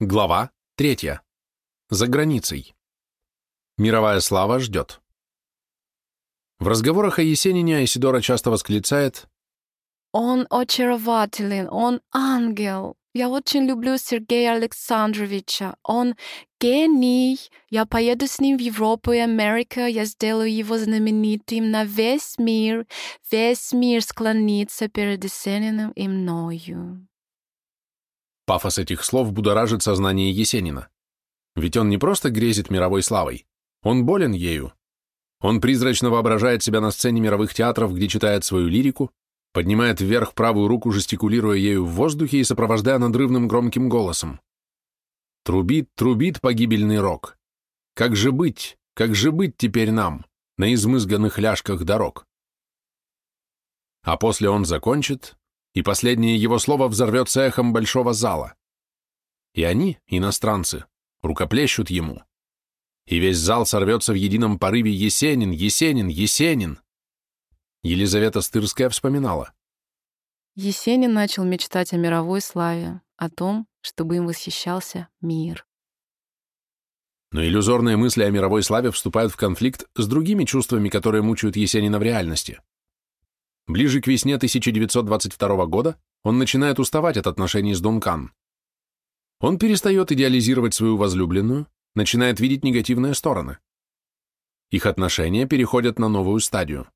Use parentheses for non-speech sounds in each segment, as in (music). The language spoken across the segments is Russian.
Глава 3. За границей. Мировая слава ждет. В разговорах о Есенине Айсидора часто восклицает «Он очарователен, он ангел. Я очень люблю Сергея Александровича. Он гений. Я поеду с ним в Европу и Америку. Я сделаю его знаменитым на весь мир. Весь мир склонится перед Есениным и мною». Пафос этих слов будоражит сознание Есенина. Ведь он не просто грезит мировой славой, он болен ею. Он призрачно воображает себя на сцене мировых театров, где читает свою лирику, поднимает вверх правую руку, жестикулируя ею в воздухе и сопровождая надрывным громким голосом. Трубит, трубит погибельный рок. Как же быть, как же быть теперь нам, на измызганных ляжках дорог? А после он закончит, и последнее его слово взорвется эхом большого зала. И они, иностранцы, рукоплещут ему. И весь зал сорвется в едином порыве «Есенин! Есенин! Есенин!» Елизавета Стырская вспоминала. Есенин начал мечтать о мировой славе, о том, чтобы им восхищался мир. Но иллюзорные мысли о мировой славе вступают в конфликт с другими чувствами, которые мучают Есенина в реальности. Ближе к весне 1922 года он начинает уставать от отношений с Дункан. Он перестает идеализировать свою возлюбленную, начинает видеть негативные стороны. Их отношения переходят на новую стадию.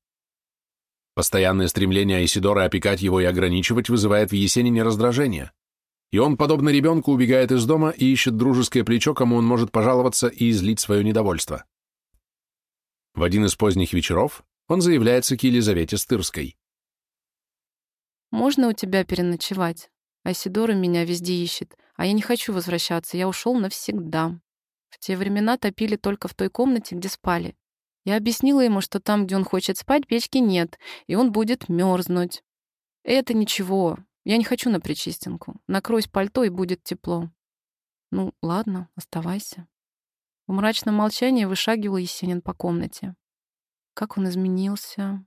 Постоянное стремление Айсидора опекать его и ограничивать вызывает в Есенине раздражение, и он, подобно ребенку, убегает из дома и ищет дружеское плечо, кому он может пожаловаться и излить свое недовольство. В один из поздних вечеров он заявляется к Елизавете Стырской. «Можно у тебя переночевать? Айсидора меня везде ищет, а я не хочу возвращаться, я ушел навсегда. В те времена топили только в той комнате, где спали. Я объяснила ему, что там, где он хочет спать, печки нет, и он будет мерзнуть. Это ничего, я не хочу на причистинку. Накройсь пальто, и будет тепло. Ну, ладно, оставайся. В мрачном молчании вышагивал Есенин по комнате. Как он изменился.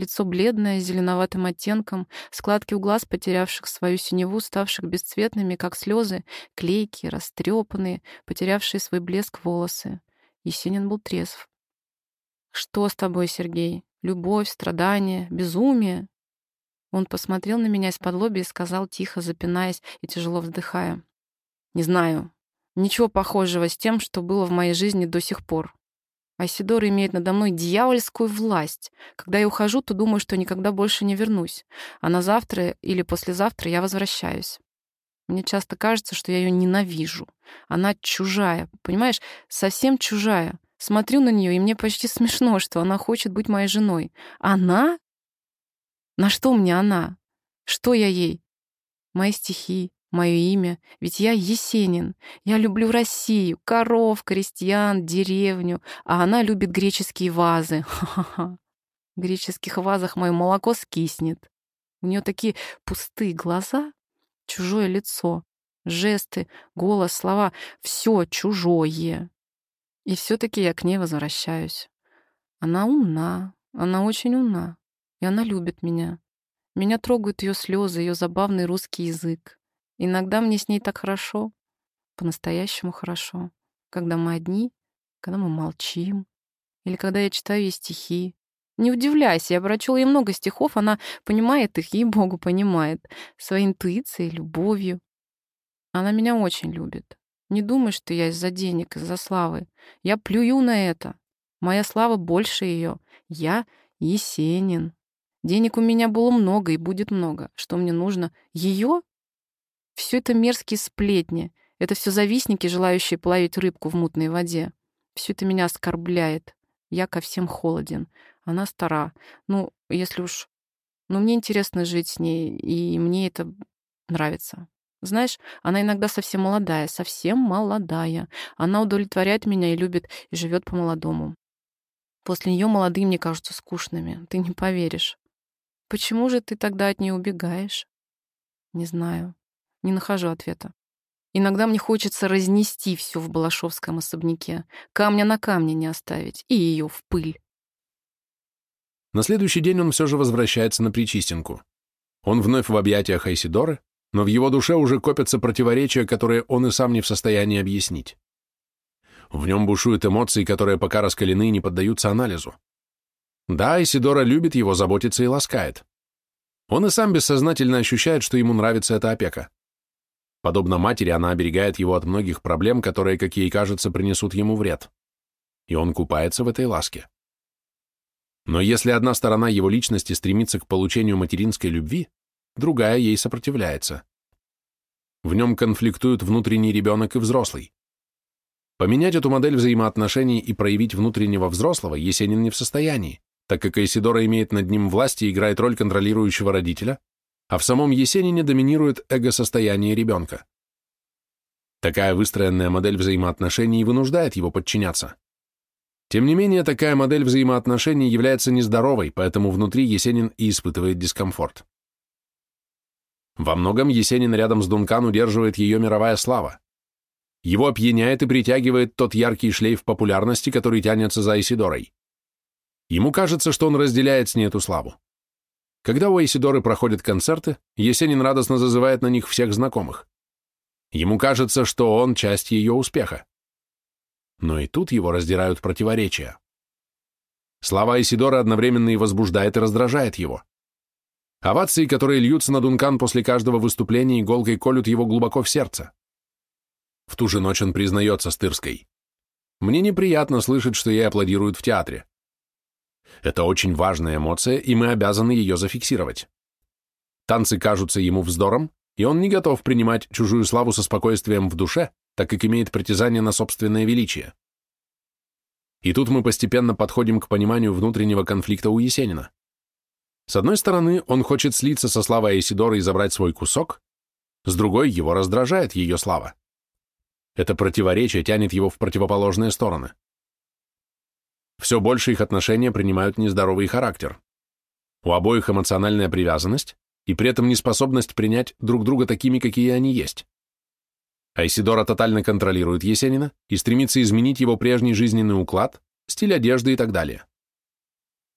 Лицо бледное, с зеленоватым оттенком, складки у глаз, потерявших свою синеву, ставших бесцветными, как слезы, клейкие, растрепанные, потерявшие свой блеск волосы. Есенин был трезв. «Что с тобой, Сергей? Любовь, страдания, безумие?» Он посмотрел на меня из-под лоби и сказал, тихо запинаясь и тяжело вздыхая. «Не знаю. Ничего похожего с тем, что было в моей жизни до сих пор. Айсидора имеет надо мной дьявольскую власть. Когда я ухожу, то думаю, что никогда больше не вернусь. А на завтра или послезавтра я возвращаюсь. Мне часто кажется, что я ее ненавижу. Она чужая, понимаешь, совсем чужая. Смотрю на нее, и мне почти (laughs) смешно, что она хочет быть моей женой. Она? На что мне она? Что я ей? Мои стихи, мое имя, ведь я Есенин. Я люблю Россию, коров, крестьян, деревню, а она любит греческие вазы. (laughs) Ха-ха-ха. В греческих вазах мое молоко скиснет. У нее такие пустые глаза, чужое лицо, жесты, голос, слова — все чужое. И все таки я к ней возвращаюсь. Она умна, она очень умна, и она любит меня. Меня трогают ее слезы, ее забавный русский язык. Иногда мне с ней так хорошо, по-настоящему хорошо, когда мы одни, когда мы молчим, или когда я читаю ей стихи. Не удивляйся, я прочел ей много стихов, она понимает их, ей-богу, понимает, своей интуицией, любовью. Она меня очень любит. Не думай, что я из-за денег, из-за славы. Я плюю на это. Моя слава больше ее. Я Есенин. Денег у меня было много и будет много. Что мне нужно? Ее все это мерзкие сплетни. Это все завистники, желающие плавить рыбку в мутной воде. Все это меня оскорбляет. Я ко всем холоден. Она стара. Ну, если уж... Ну, мне интересно жить с ней, и мне это нравится. Знаешь, она иногда совсем молодая, совсем молодая. Она удовлетворяет меня и любит, и живет по-молодому. После нее молодые мне кажутся скучными. Ты не поверишь. Почему же ты тогда от нее убегаешь? Не знаю. Не нахожу ответа. Иногда мне хочется разнести все в Балашовском особняке, камня на камне не оставить, и ее в пыль. На следующий день он все же возвращается на Причистинку. Он вновь в объятиях Айсидоры, но в его душе уже копятся противоречия, которые он и сам не в состоянии объяснить. В нем бушуют эмоции, которые пока раскалены и не поддаются анализу. Да, Исидора любит его, заботится и ласкает. Он и сам бессознательно ощущает, что ему нравится эта опека. Подобно матери, она оберегает его от многих проблем, которые, как ей кажется, принесут ему вред. И он купается в этой ласке. Но если одна сторона его личности стремится к получению материнской любви, другая ей сопротивляется. В нем конфликтуют внутренний ребенок и взрослый. Поменять эту модель взаимоотношений и проявить внутреннего взрослого Есенин не в состоянии, так как Айсидора имеет над ним власть и играет роль контролирующего родителя, а в самом Есенине доминирует эго-состояние ребенка. Такая выстроенная модель взаимоотношений вынуждает его подчиняться. Тем не менее, такая модель взаимоотношений является нездоровой, поэтому внутри Есенин и испытывает дискомфорт. Во многом Есенин рядом с Дункан удерживает ее мировая слава. Его опьяняет и притягивает тот яркий шлейф популярности, который тянется за Исидорой. Ему кажется, что он разделяет с ней эту славу. Когда у Исидоры проходят концерты, Есенин радостно зазывает на них всех знакомых. Ему кажется, что он часть ее успеха. Но и тут его раздирают противоречия. Слава Исидоры одновременно и возбуждает и раздражает его. Овации, которые льются на Дункан после каждого выступления, иголкой колют его глубоко в сердце. В ту же ночь он признается Стырской. «Мне неприятно слышать, что ей аплодируют в театре. Это очень важная эмоция, и мы обязаны ее зафиксировать. Танцы кажутся ему вздором, и он не готов принимать чужую славу со спокойствием в душе, так как имеет притязание на собственное величие. И тут мы постепенно подходим к пониманию внутреннего конфликта у Есенина. С одной стороны, он хочет слиться со славой Айсидоры и забрать свой кусок, с другой, его раздражает ее слава. Это противоречие тянет его в противоположные стороны. Все больше их отношения принимают нездоровый характер. У обоих эмоциональная привязанность и при этом неспособность принять друг друга такими, какие они есть. Айсидора тотально контролирует Есенина и стремится изменить его прежний жизненный уклад, стиль одежды и так далее.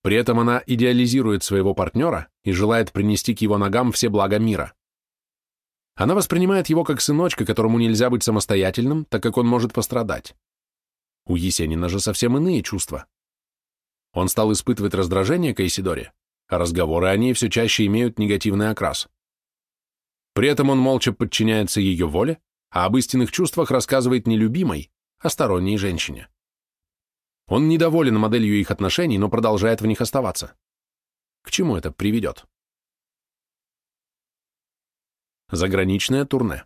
При этом она идеализирует своего партнера и желает принести к его ногам все блага мира. Она воспринимает его как сыночка, которому нельзя быть самостоятельным, так как он может пострадать. У Есенина же совсем иные чувства. Он стал испытывать раздражение к Айсидоре, а разговоры о ней все чаще имеют негативный окрас. При этом он молча подчиняется ее воле, а об истинных чувствах рассказывает не любимой, а сторонней женщине. Он недоволен моделью их отношений, но продолжает в них оставаться. К чему это приведет? Заграничное турне.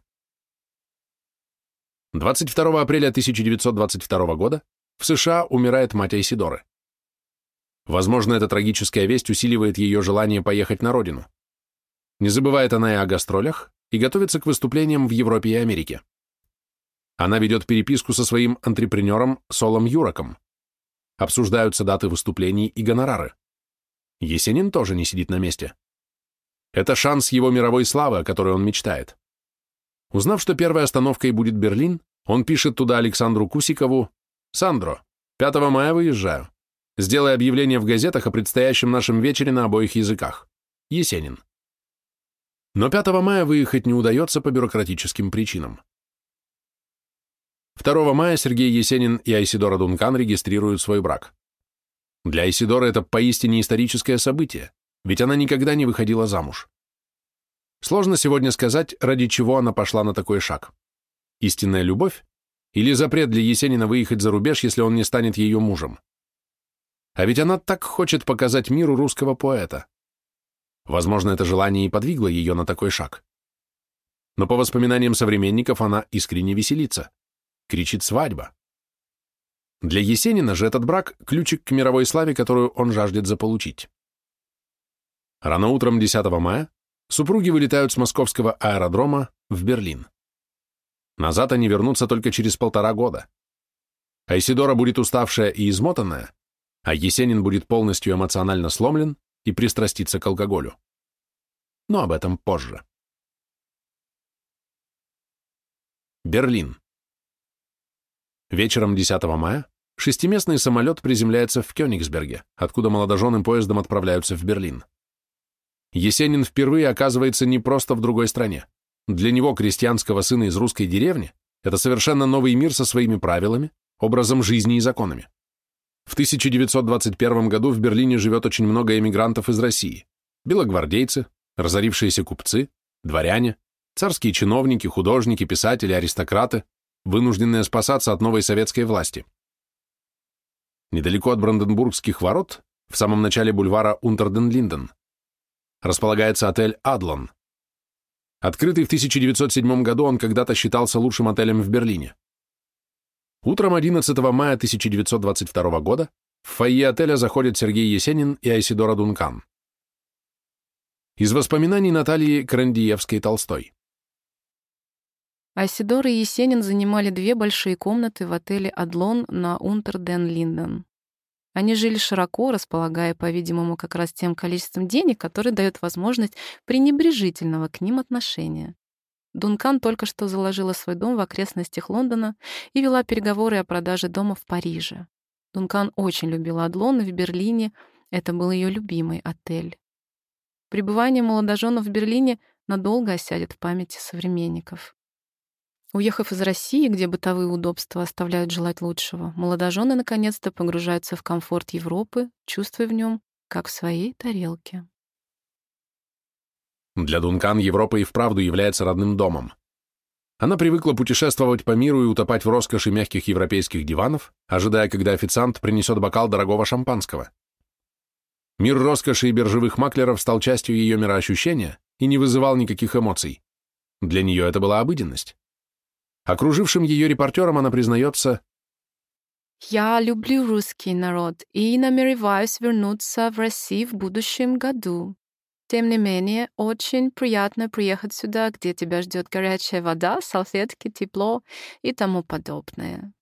22 апреля 1922 года в США умирает мать Айсидоры. Возможно, эта трагическая весть усиливает ее желание поехать на родину. Не забывает она и о гастролях, и готовится к выступлениям в Европе и Америке. Она ведет переписку со своим антрепренером Солом Юроком. Обсуждаются даты выступлений и гонорары. Есенин тоже не сидит на месте. Это шанс его мировой славы, о которой он мечтает. Узнав, что первой остановкой будет Берлин, он пишет туда Александру Кусикову «Сандро, 5 мая выезжаю. Сделай объявление в газетах о предстоящем нашем вечере на обоих языках. Есенин». Но 5 мая выехать не удается по бюрократическим причинам. 2 мая Сергей Есенин и Айсидора Дункан регистрируют свой брак. Для Айсидоры это поистине историческое событие, ведь она никогда не выходила замуж. Сложно сегодня сказать, ради чего она пошла на такой шаг. Истинная любовь или запрет для Есенина выехать за рубеж, если он не станет ее мужем? А ведь она так хочет показать миру русского поэта. Возможно, это желание и подвигло ее на такой шаг. Но по воспоминаниям современников она искренне веселится. Кричит «свадьба». Для Есенина же этот брак – ключик к мировой славе, которую он жаждет заполучить. Рано утром 10 мая супруги вылетают с московского аэродрома в Берлин. Назад они вернутся только через полтора года. Айсидора будет уставшая и измотанная, а Есенин будет полностью эмоционально сломлен и пристраститься к алкоголю. Но об этом позже. Берлин. Вечером 10 мая шестиместный самолет приземляется в Кёнигсберге, откуда молодожены поездом отправляются в Берлин. Есенин впервые оказывается не просто в другой стране. для него, крестьянского сына из русской деревни, это совершенно новый мир со своими правилами, образом жизни и законами. В 1921 году в Берлине живет очень много эмигрантов из России. Белогвардейцы, разорившиеся купцы, дворяне, царские чиновники, художники, писатели, аристократы, вынужденные спасаться от новой советской власти. Недалеко от Бранденбургских ворот, в самом начале бульвара Унтерден-Линден, располагается отель «Адлон». Открытый в 1907 году, он когда-то считался лучшим отелем в Берлине. Утром 11 мая 1922 года в фойе отеля заходят Сергей Есенин и Айсидора Дункан. Из воспоминаний Натальи Крандиевской-Толстой. Айсидор и Есенин занимали две большие комнаты в отеле «Адлон» на Унтерден-Линден. Они жили широко, располагая, по-видимому, как раз тем количеством денег, которое дает возможность пренебрежительного к ним отношения. Дункан только что заложила свой дом в окрестностях Лондона и вела переговоры о продаже дома в Париже. Дункан очень любила Адлон, и в Берлине это был ее любимый отель. Пребывание молодоженов в Берлине надолго осядет в памяти современников. Уехав из России, где бытовые удобства оставляют желать лучшего, молодожены наконец-то погружаются в комфорт Европы, чувствуя в нем, как в своей тарелке. Для Дункан Европа и вправду является родным домом. Она привыкла путешествовать по миру и утопать в роскоши мягких европейских диванов, ожидая, когда официант принесет бокал дорогого шампанского. Мир роскоши и биржевых маклеров стал частью ее мироощущения и не вызывал никаких эмоций. Для нее это была обыденность. Окружившим ее репортерам она признается «Я люблю русский народ и намереваюсь вернуться в Россию в будущем году. Тем не менее, очень приятно приехать сюда, где тебя ждет горячая вода, салфетки, тепло и тому подобное».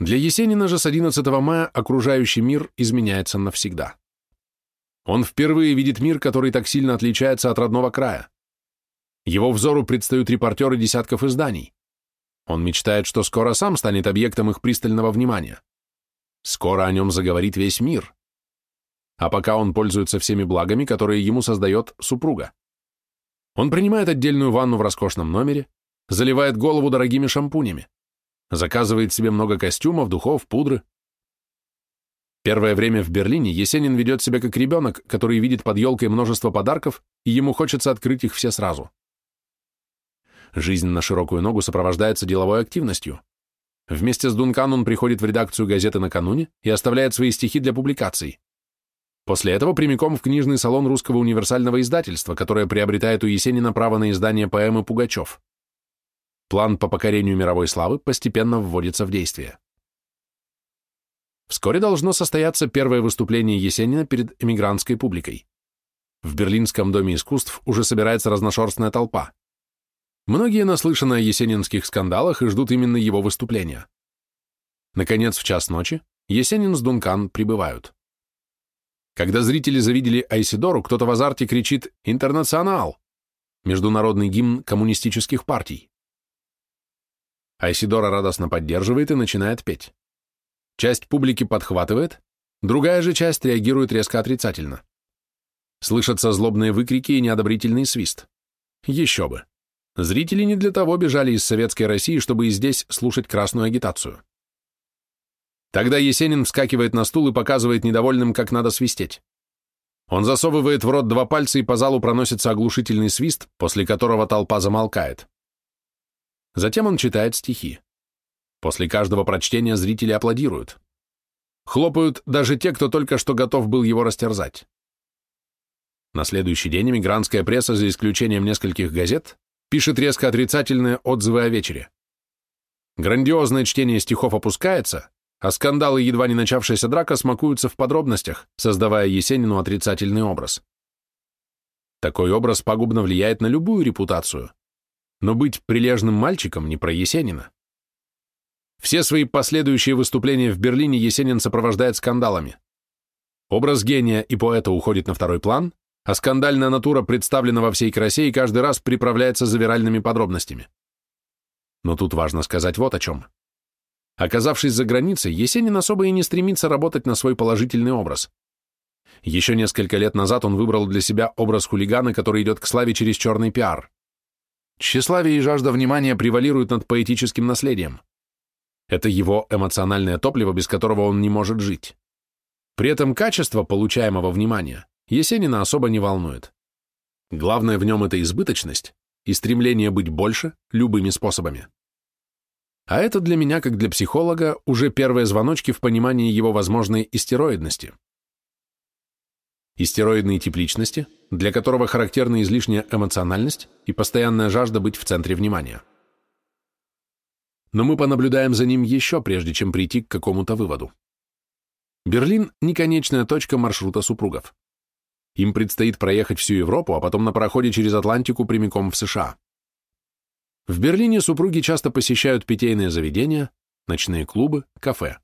Для Есенина же с 11 мая окружающий мир изменяется навсегда. Он впервые видит мир, который так сильно отличается от родного края. Его взору предстают репортеры десятков изданий. Он мечтает, что скоро сам станет объектом их пристального внимания. Скоро о нем заговорит весь мир. А пока он пользуется всеми благами, которые ему создает супруга. Он принимает отдельную ванну в роскошном номере, заливает голову дорогими шампунями, заказывает себе много костюмов, духов, пудры. Первое время в Берлине Есенин ведет себя как ребенок, который видит под елкой множество подарков, и ему хочется открыть их все сразу. Жизнь на широкую ногу сопровождается деловой активностью. Вместе с Дункан он приходит в редакцию газеты накануне и оставляет свои стихи для публикаций. После этого прямиком в книжный салон русского универсального издательства, которое приобретает у Есенина право на издание поэмы «Пугачев». План по покорению мировой славы постепенно вводится в действие. Вскоре должно состояться первое выступление Есенина перед эмигрантской публикой. В Берлинском доме искусств уже собирается разношерстная толпа. Многие наслышаны о есенинских скандалах и ждут именно его выступления. Наконец, в час ночи Есенин с Дункан прибывают. Когда зрители завидели Айсидору, кто-то в азарте кричит «Интернационал!» международный гимн коммунистических партий. Айсидора радостно поддерживает и начинает петь. Часть публики подхватывает, другая же часть реагирует резко отрицательно. Слышатся злобные выкрики и неодобрительный свист. Еще бы. Зрители не для того бежали из Советской России, чтобы и здесь слушать красную агитацию. Тогда Есенин вскакивает на стул и показывает недовольным, как надо свистеть. Он засовывает в рот два пальца, и по залу проносится оглушительный свист, после которого толпа замолкает. Затем он читает стихи. После каждого прочтения зрители аплодируют. Хлопают даже те, кто только что готов был его растерзать. На следующий день эмигрантская пресса, за исключением нескольких газет, пишет резко отрицательные отзывы о вечере. Грандиозное чтение стихов опускается, а скандалы едва не начавшаяся драка смакуются в подробностях, создавая Есенину отрицательный образ. Такой образ пагубно влияет на любую репутацию, но быть прилежным мальчиком не про Есенина. Все свои последующие выступления в Берлине Есенин сопровождает скандалами. Образ гения и поэта уходит на второй план, а скандальная натура представлена во всей красе и каждый раз приправляется завиральными подробностями. Но тут важно сказать вот о чем. Оказавшись за границей, Есенин особо и не стремится работать на свой положительный образ. Еще несколько лет назад он выбрал для себя образ хулигана, который идет к славе через черный пиар. Тщеславие и жажда внимания превалируют над поэтическим наследием. Это его эмоциональное топливо, без которого он не может жить. При этом качество получаемого внимания Есенина особо не волнует. Главное в нем это избыточность и стремление быть больше любыми способами. А это для меня, как для психолога, уже первые звоночки в понимании его возможной истероидности. Истероидной тепличности, для которого характерна излишняя эмоциональность и постоянная жажда быть в центре внимания. Но мы понаблюдаем за ним еще, прежде чем прийти к какому-то выводу. Берлин – не конечная точка маршрута супругов. Им предстоит проехать всю Европу, а потом на пароходе через Атлантику прямиком в США. В Берлине супруги часто посещают питейные заведения, ночные клубы, кафе.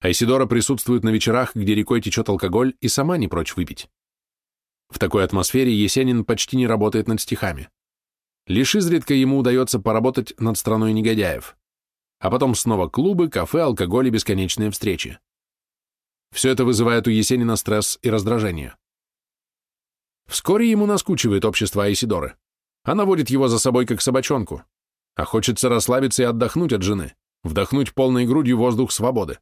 Айсидора присутствует на вечерах, где рекой течет алкоголь, и сама не прочь выпить. В такой атмосфере Есенин почти не работает над стихами. Лишь изредка ему удается поработать над страной негодяев. А потом снова клубы, кафе, алкоголь и бесконечные встречи. Все это вызывает у Есенина стресс и раздражение. Вскоре ему наскучивает общество Айсидоры. Она водит его за собой как собачонку, а хочется расслабиться и отдохнуть от жены, вдохнуть полной грудью воздух свободы.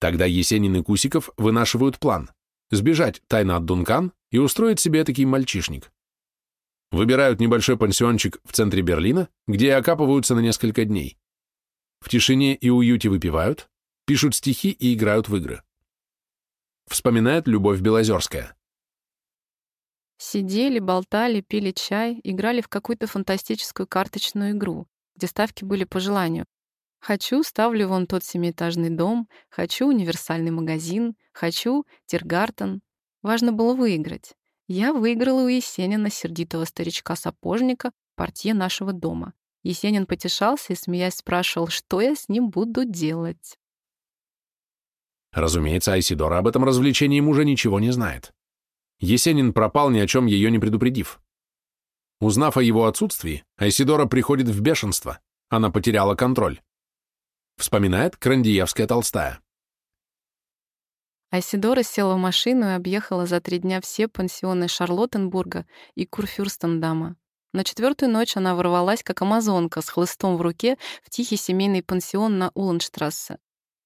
Тогда Есенин и Кусиков вынашивают план – сбежать тайно от Дункан и устроить себе такой мальчишник. Выбирают небольшой пансиончик в центре Берлина, где и окапываются на несколько дней. В тишине и уюте выпивают, пишут стихи и играют в игры. Вспоминает Любовь Белозерская. Сидели, болтали, пили чай, играли в какую-то фантастическую карточную игру, где ставки были по желанию. Хочу, ставлю вон тот семиэтажный дом, хочу универсальный магазин, хочу Тиргартен. Важно было выиграть. Я выиграла у Есенина, сердитого старичка-сапожника, портье нашего дома. Есенин потешался и, смеясь, спрашивал, что я с ним буду делать. Разумеется, Айсидора об этом развлечении мужа ничего не знает. Есенин пропал, ни о чем ее не предупредив. Узнав о его отсутствии, Айсидора приходит в бешенство. Она потеряла контроль. Вспоминает Крандиевская Толстая. Айсидора села в машину и объехала за три дня все пансионы Шарлоттенбурга и Курфюрстендама. На четвертую ночь она ворвалась, как амазонка, с хлыстом в руке в тихий семейный пансион на Уланштрассе.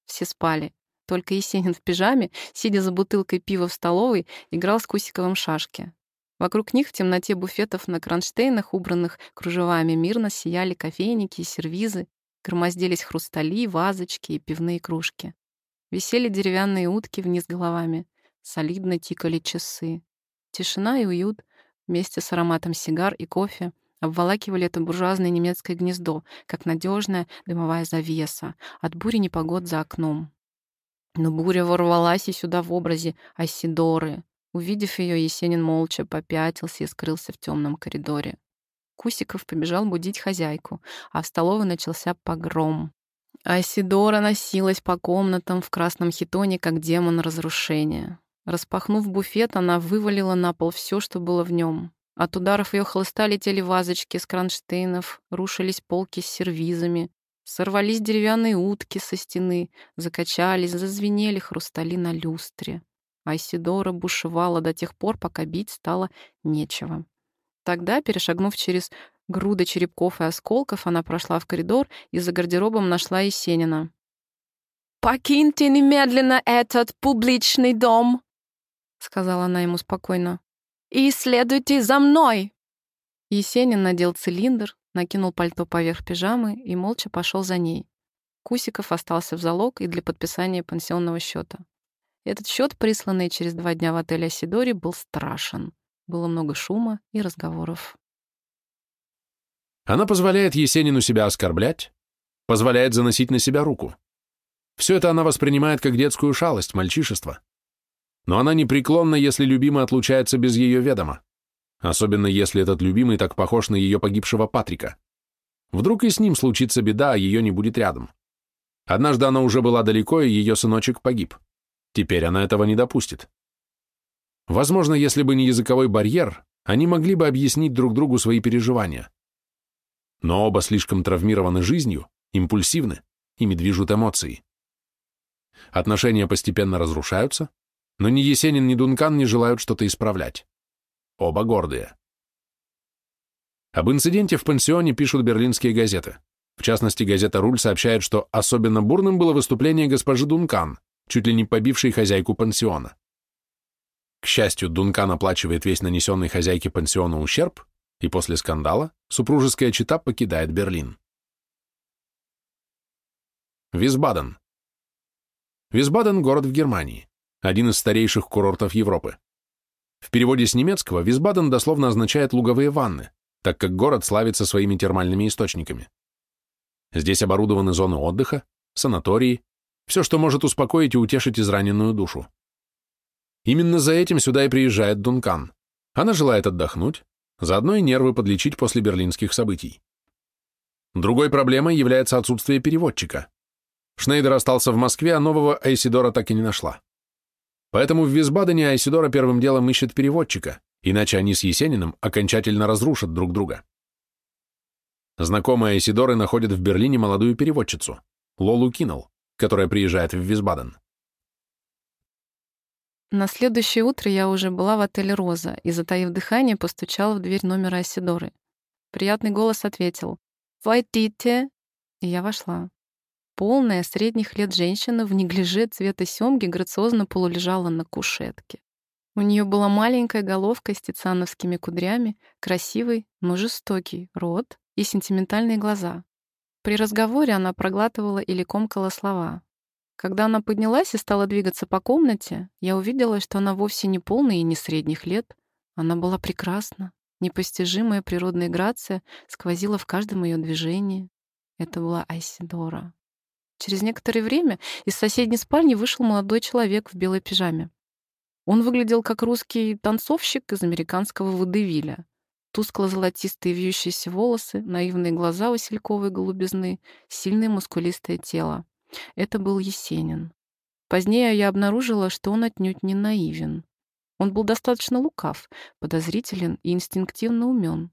Все спали. Только Есенин в пижаме, сидя за бутылкой пива в столовой, играл с Кусиковым шашки. Вокруг них в темноте буфетов на кронштейнах, убранных кружевами, мирно сияли кофейники и сервизы, громоздились хрустали, вазочки и пивные кружки. Висели деревянные утки вниз головами, солидно тикали часы. Тишина и уют вместе с ароматом сигар и кофе обволакивали это буржуазное немецкое гнездо, как надежная дымовая завеса от бури непогод за окном. Но буря ворвалась и сюда в образе Асидоры. Увидев ее, Есенин молча попятился и скрылся в темном коридоре. Кусиков побежал будить хозяйку, а в столовой начался погром. Асидора носилась по комнатам в красном хитоне, как демон разрушения. Распахнув буфет, она вывалила на пол все, что было в нем. От ударов ее хлыста летели вазочки с кронштейнов, рушились полки с сервизами, Сорвались деревянные утки со стены, закачались, зазвенели хрустали на люстре. Айсидора бушевала до тех пор, пока бить стало нечего. Тогда, перешагнув через груды черепков и осколков, она прошла в коридор и за гардеробом нашла Есенина. «Покиньте немедленно этот публичный дом!» — сказала она ему спокойно. «И следуйте за мной!» Есенин надел цилиндр, накинул пальто поверх пижамы и молча пошел за ней. Кусиков остался в залог и для подписания пансионного счета. Этот счет, присланный через два дня в отеле Асидори, был страшен. Было много шума и разговоров. Она позволяет Есенину себя оскорблять, позволяет заносить на себя руку. Все это она воспринимает как детскую шалость, мальчишество. Но она непреклонна, если любимый отлучается без ее ведома особенно если этот любимый так похож на ее погибшего Патрика. Вдруг и с ним случится беда, а ее не будет рядом. Однажды она уже была далеко, и ее сыночек погиб. Теперь она этого не допустит. Возможно, если бы не языковой барьер, они могли бы объяснить друг другу свои переживания. Но оба слишком травмированы жизнью, импульсивны, ими движут эмоции. Отношения постепенно разрушаются, но ни Есенин, ни Дункан не желают что-то исправлять. Оба гордые. Об инциденте в пансионе пишут берлинские газеты. В частности, газета «Руль» сообщает, что особенно бурным было выступление госпожи Дункан, чуть ли не побившей хозяйку пансиона. К счастью, Дункан оплачивает весь нанесенный хозяйке пансиона ущерб, и после скандала супружеская чета покидает Берлин. Висбаден. Висбаден – город в Германии, один из старейших курортов Европы. В переводе с немецкого Висбаден дословно означает «луговые ванны», так как город славится своими термальными источниками. Здесь оборудованы зоны отдыха, санатории, все, что может успокоить и утешить израненную душу. Именно за этим сюда и приезжает Дункан. Она желает отдохнуть, заодно и нервы подлечить после берлинских событий. Другой проблемой является отсутствие переводчика. Шнейдер остался в Москве, а нового Айсидора так и не нашла. Поэтому в Висбадене Айсидора первым делом ищет переводчика, иначе они с Есениным окончательно разрушат друг друга. Знакомые Айсидоры находят в Берлине молодую переводчицу, Лолу Киннелл, которая приезжает в Висбаден. На следующее утро я уже была в отеле «Роза» и, затаив дыхание, постучала в дверь номера Айсидоры. Приятный голос ответил «Войдите!» И я вошла. Полная, средних лет женщина в неглиже цвета семги грациозно полулежала на кушетке. У нее была маленькая головка с тициановскими кудрями, красивый, но жестокий рот и сентиментальные глаза. При разговоре она проглатывала или комкала слова. Когда она поднялась и стала двигаться по комнате, я увидела, что она вовсе не полная и не средних лет. Она была прекрасна. Непостижимая природная грация сквозила в каждом ее движении. Это была Айсидора. Через некоторое время из соседней спальни вышел молодой человек в белой пижаме. Он выглядел как русский танцовщик из американского водевиля. Тускло-золотистые вьющиеся волосы, наивные глаза васильковой голубизны, сильное мускулистое тело. Это был Есенин. Позднее я обнаружила, что он отнюдь не наивен. Он был достаточно лукав, подозрителен и инстинктивно умен.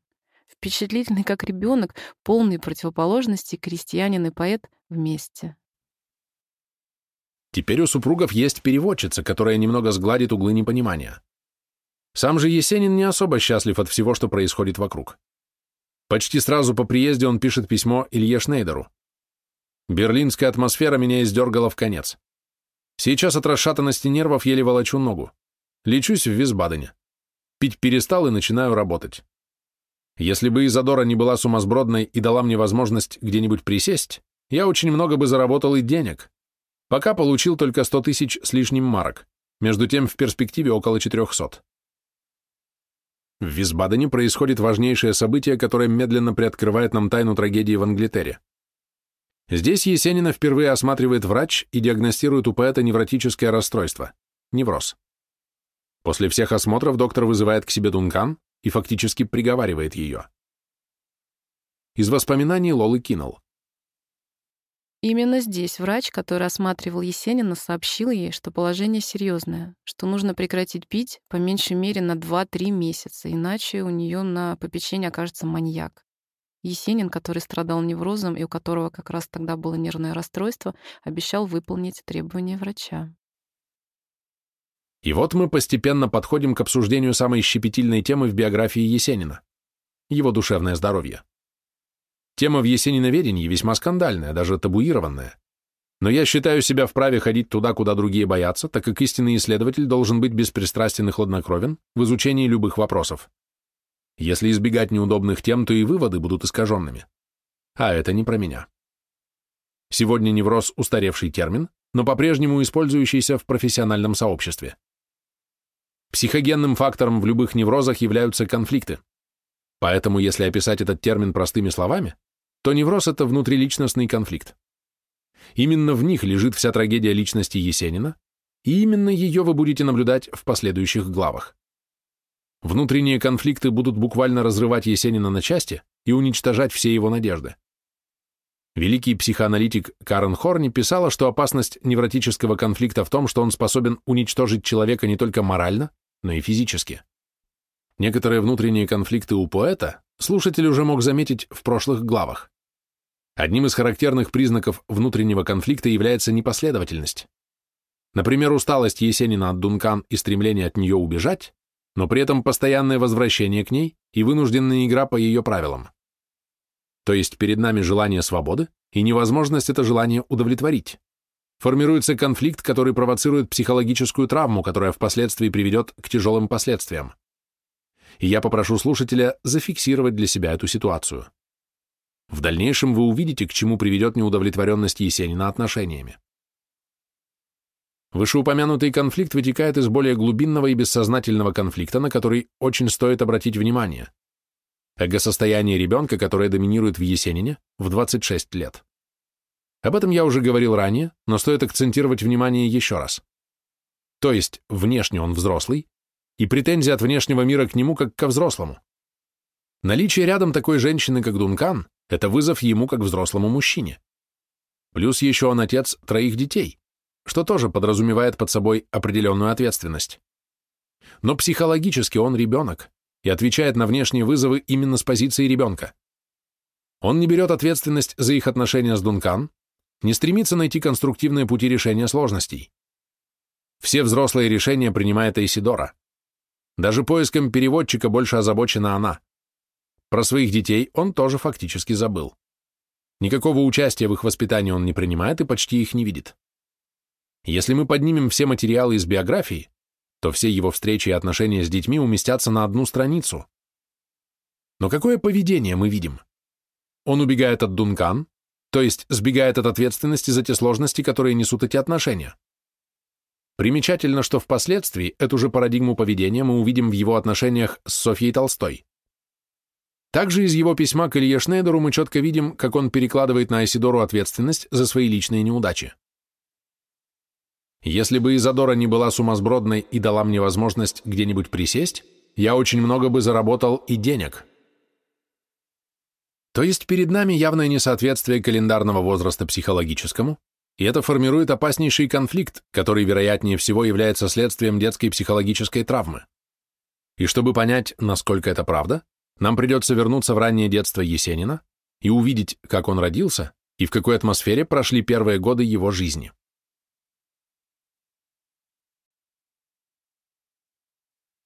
Впечатлительный как ребенок, полный противоположности крестьянин и поэт вместе. Теперь у супругов есть переводчица, которая немного сгладит углы непонимания. Сам же Есенин не особо счастлив от всего, что происходит вокруг. Почти сразу по приезде он пишет письмо Илье Шнейдеру. «Берлинская атмосфера меня издергала в конец. Сейчас от расшатанности нервов еле волочу ногу. Лечусь в Висбадене. Пить перестал и начинаю работать. Если бы Изадора не была сумасбродной и дала мне возможность где-нибудь присесть, я очень много бы заработал и денег. Пока получил только 100 тысяч с лишним марок, между тем в перспективе около 400. В Висбадене происходит важнейшее событие, которое медленно приоткрывает нам тайну трагедии в Англитере. Здесь Есенина впервые осматривает врач и диагностирует у поэта невротическое расстройство – невроз. После всех осмотров доктор вызывает к себе Дункан и фактически приговаривает ее. Из воспоминаний Лолы кинул. Именно здесь врач, который осматривал Есенина, сообщил ей, что положение серьезное, что нужно прекратить пить по меньшей мере на 2-3 месяца, иначе у нее на попечение окажется маньяк. Есенин, который страдал неврозом и у которого как раз тогда было нервное расстройство, обещал выполнить требования врача. И вот мы постепенно подходим к обсуждению самой щепетильной темы в биографии Есенина — его душевное здоровье. Тема в Есениноведении весьма скандальная, даже табуированная. Но я считаю себя вправе ходить туда, куда другие боятся, так как истинный исследователь должен быть беспристрастен и хладнокровен в изучении любых вопросов. Если избегать неудобных тем, то и выводы будут искаженными. А это не про меня. Сегодня невроз – устаревший термин, но по-прежнему использующийся в профессиональном сообществе. Психогенным фактором в любых неврозах являются конфликты. Поэтому, если описать этот термин простыми словами, то невроз — это внутриличностный конфликт. Именно в них лежит вся трагедия личности Есенина, и именно ее вы будете наблюдать в последующих главах. Внутренние конфликты будут буквально разрывать Есенина на части и уничтожать все его надежды. Великий психоаналитик Карен Хорни писала, что опасность невротического конфликта в том, что он способен уничтожить человека не только морально, но и физически. Некоторые внутренние конфликты у поэта слушатель уже мог заметить в прошлых главах. Одним из характерных признаков внутреннего конфликта является непоследовательность. Например, усталость Есенина от Дункан и стремление от нее убежать но при этом постоянное возвращение к ней и вынужденная игра по ее правилам. То есть перед нами желание свободы и невозможность это желание удовлетворить. Формируется конфликт, который провоцирует психологическую травму, которая впоследствии приведет к тяжелым последствиям. И я попрошу слушателя зафиксировать для себя эту ситуацию. В дальнейшем вы увидите, к чему приведет неудовлетворенность Есенина отношениями. Вышеупомянутый конфликт вытекает из более глубинного и бессознательного конфликта, на который очень стоит обратить внимание. Эго-состояние ребенка, которое доминирует в Есенине в 26 лет. Об этом я уже говорил ранее, но стоит акцентировать внимание еще раз. То есть, внешне он взрослый, и претензии от внешнего мира к нему как ко взрослому. Наличие рядом такой женщины, как Дункан, это вызов ему как взрослому мужчине. Плюс еще он отец троих детей что тоже подразумевает под собой определенную ответственность. Но психологически он ребенок и отвечает на внешние вызовы именно с позиции ребенка. Он не берет ответственность за их отношения с Дункан, не стремится найти конструктивные пути решения сложностей. Все взрослые решения принимает Эйсидора. Даже поиском переводчика больше озабочена она. Про своих детей он тоже фактически забыл. Никакого участия в их воспитании он не принимает и почти их не видит. Если мы поднимем все материалы из биографии, то все его встречи и отношения с детьми уместятся на одну страницу. Но какое поведение мы видим? Он убегает от Дункан, то есть сбегает от ответственности за те сложности, которые несут эти отношения. Примечательно, что впоследствии эту же парадигму поведения мы увидим в его отношениях с Софьей Толстой. Также из его письма к Илье Шнейдеру мы четко видим, как он перекладывает на Айсидору ответственность за свои личные неудачи. Если бы Изадора не была сумасбродной и дала мне возможность где-нибудь присесть, я очень много бы заработал и денег. То есть перед нами явное несоответствие календарного возраста психологическому, и это формирует опаснейший конфликт, который, вероятнее всего, является следствием детской психологической травмы. И чтобы понять, насколько это правда, нам придется вернуться в раннее детство Есенина и увидеть, как он родился и в какой атмосфере прошли первые годы его жизни.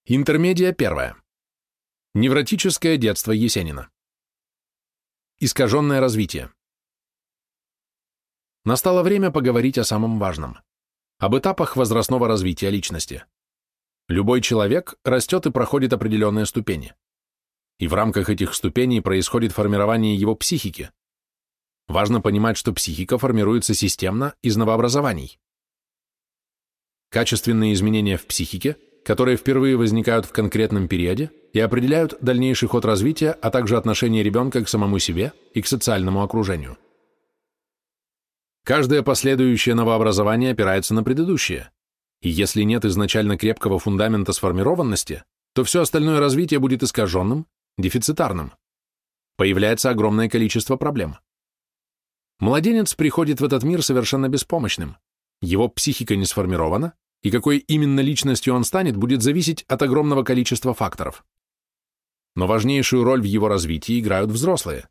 Интермедия первая. Невротическое детство Есенина. Искаженное развитие. Настало время поговорить о самом важном. Об этапах возрастного развития личности. Любой человек растет и проходит определенные ступени. И в рамках этих ступеней происходит формирование его психики. Важно понимать, что психика формируется системно из новообразований. Качественные изменения в психике – которые впервые возникают в конкретном периоде и определяют дальнейший ход развития, а также отношение ребенка к самому себе и к социальному окружению. Каждое последующее новообразование опирается на предыдущее, и если нет изначально крепкого фундамента сформированности, то все остальное развитие будет искаженным, дефицитарным. Появляется огромное количество проблем. Младенец приходит в этот мир совершенно беспомощным, его психика не сформирована, и какой именно личностью он станет, будет зависеть от огромного количества факторов. Но важнейшую роль в его развитии играют взрослые.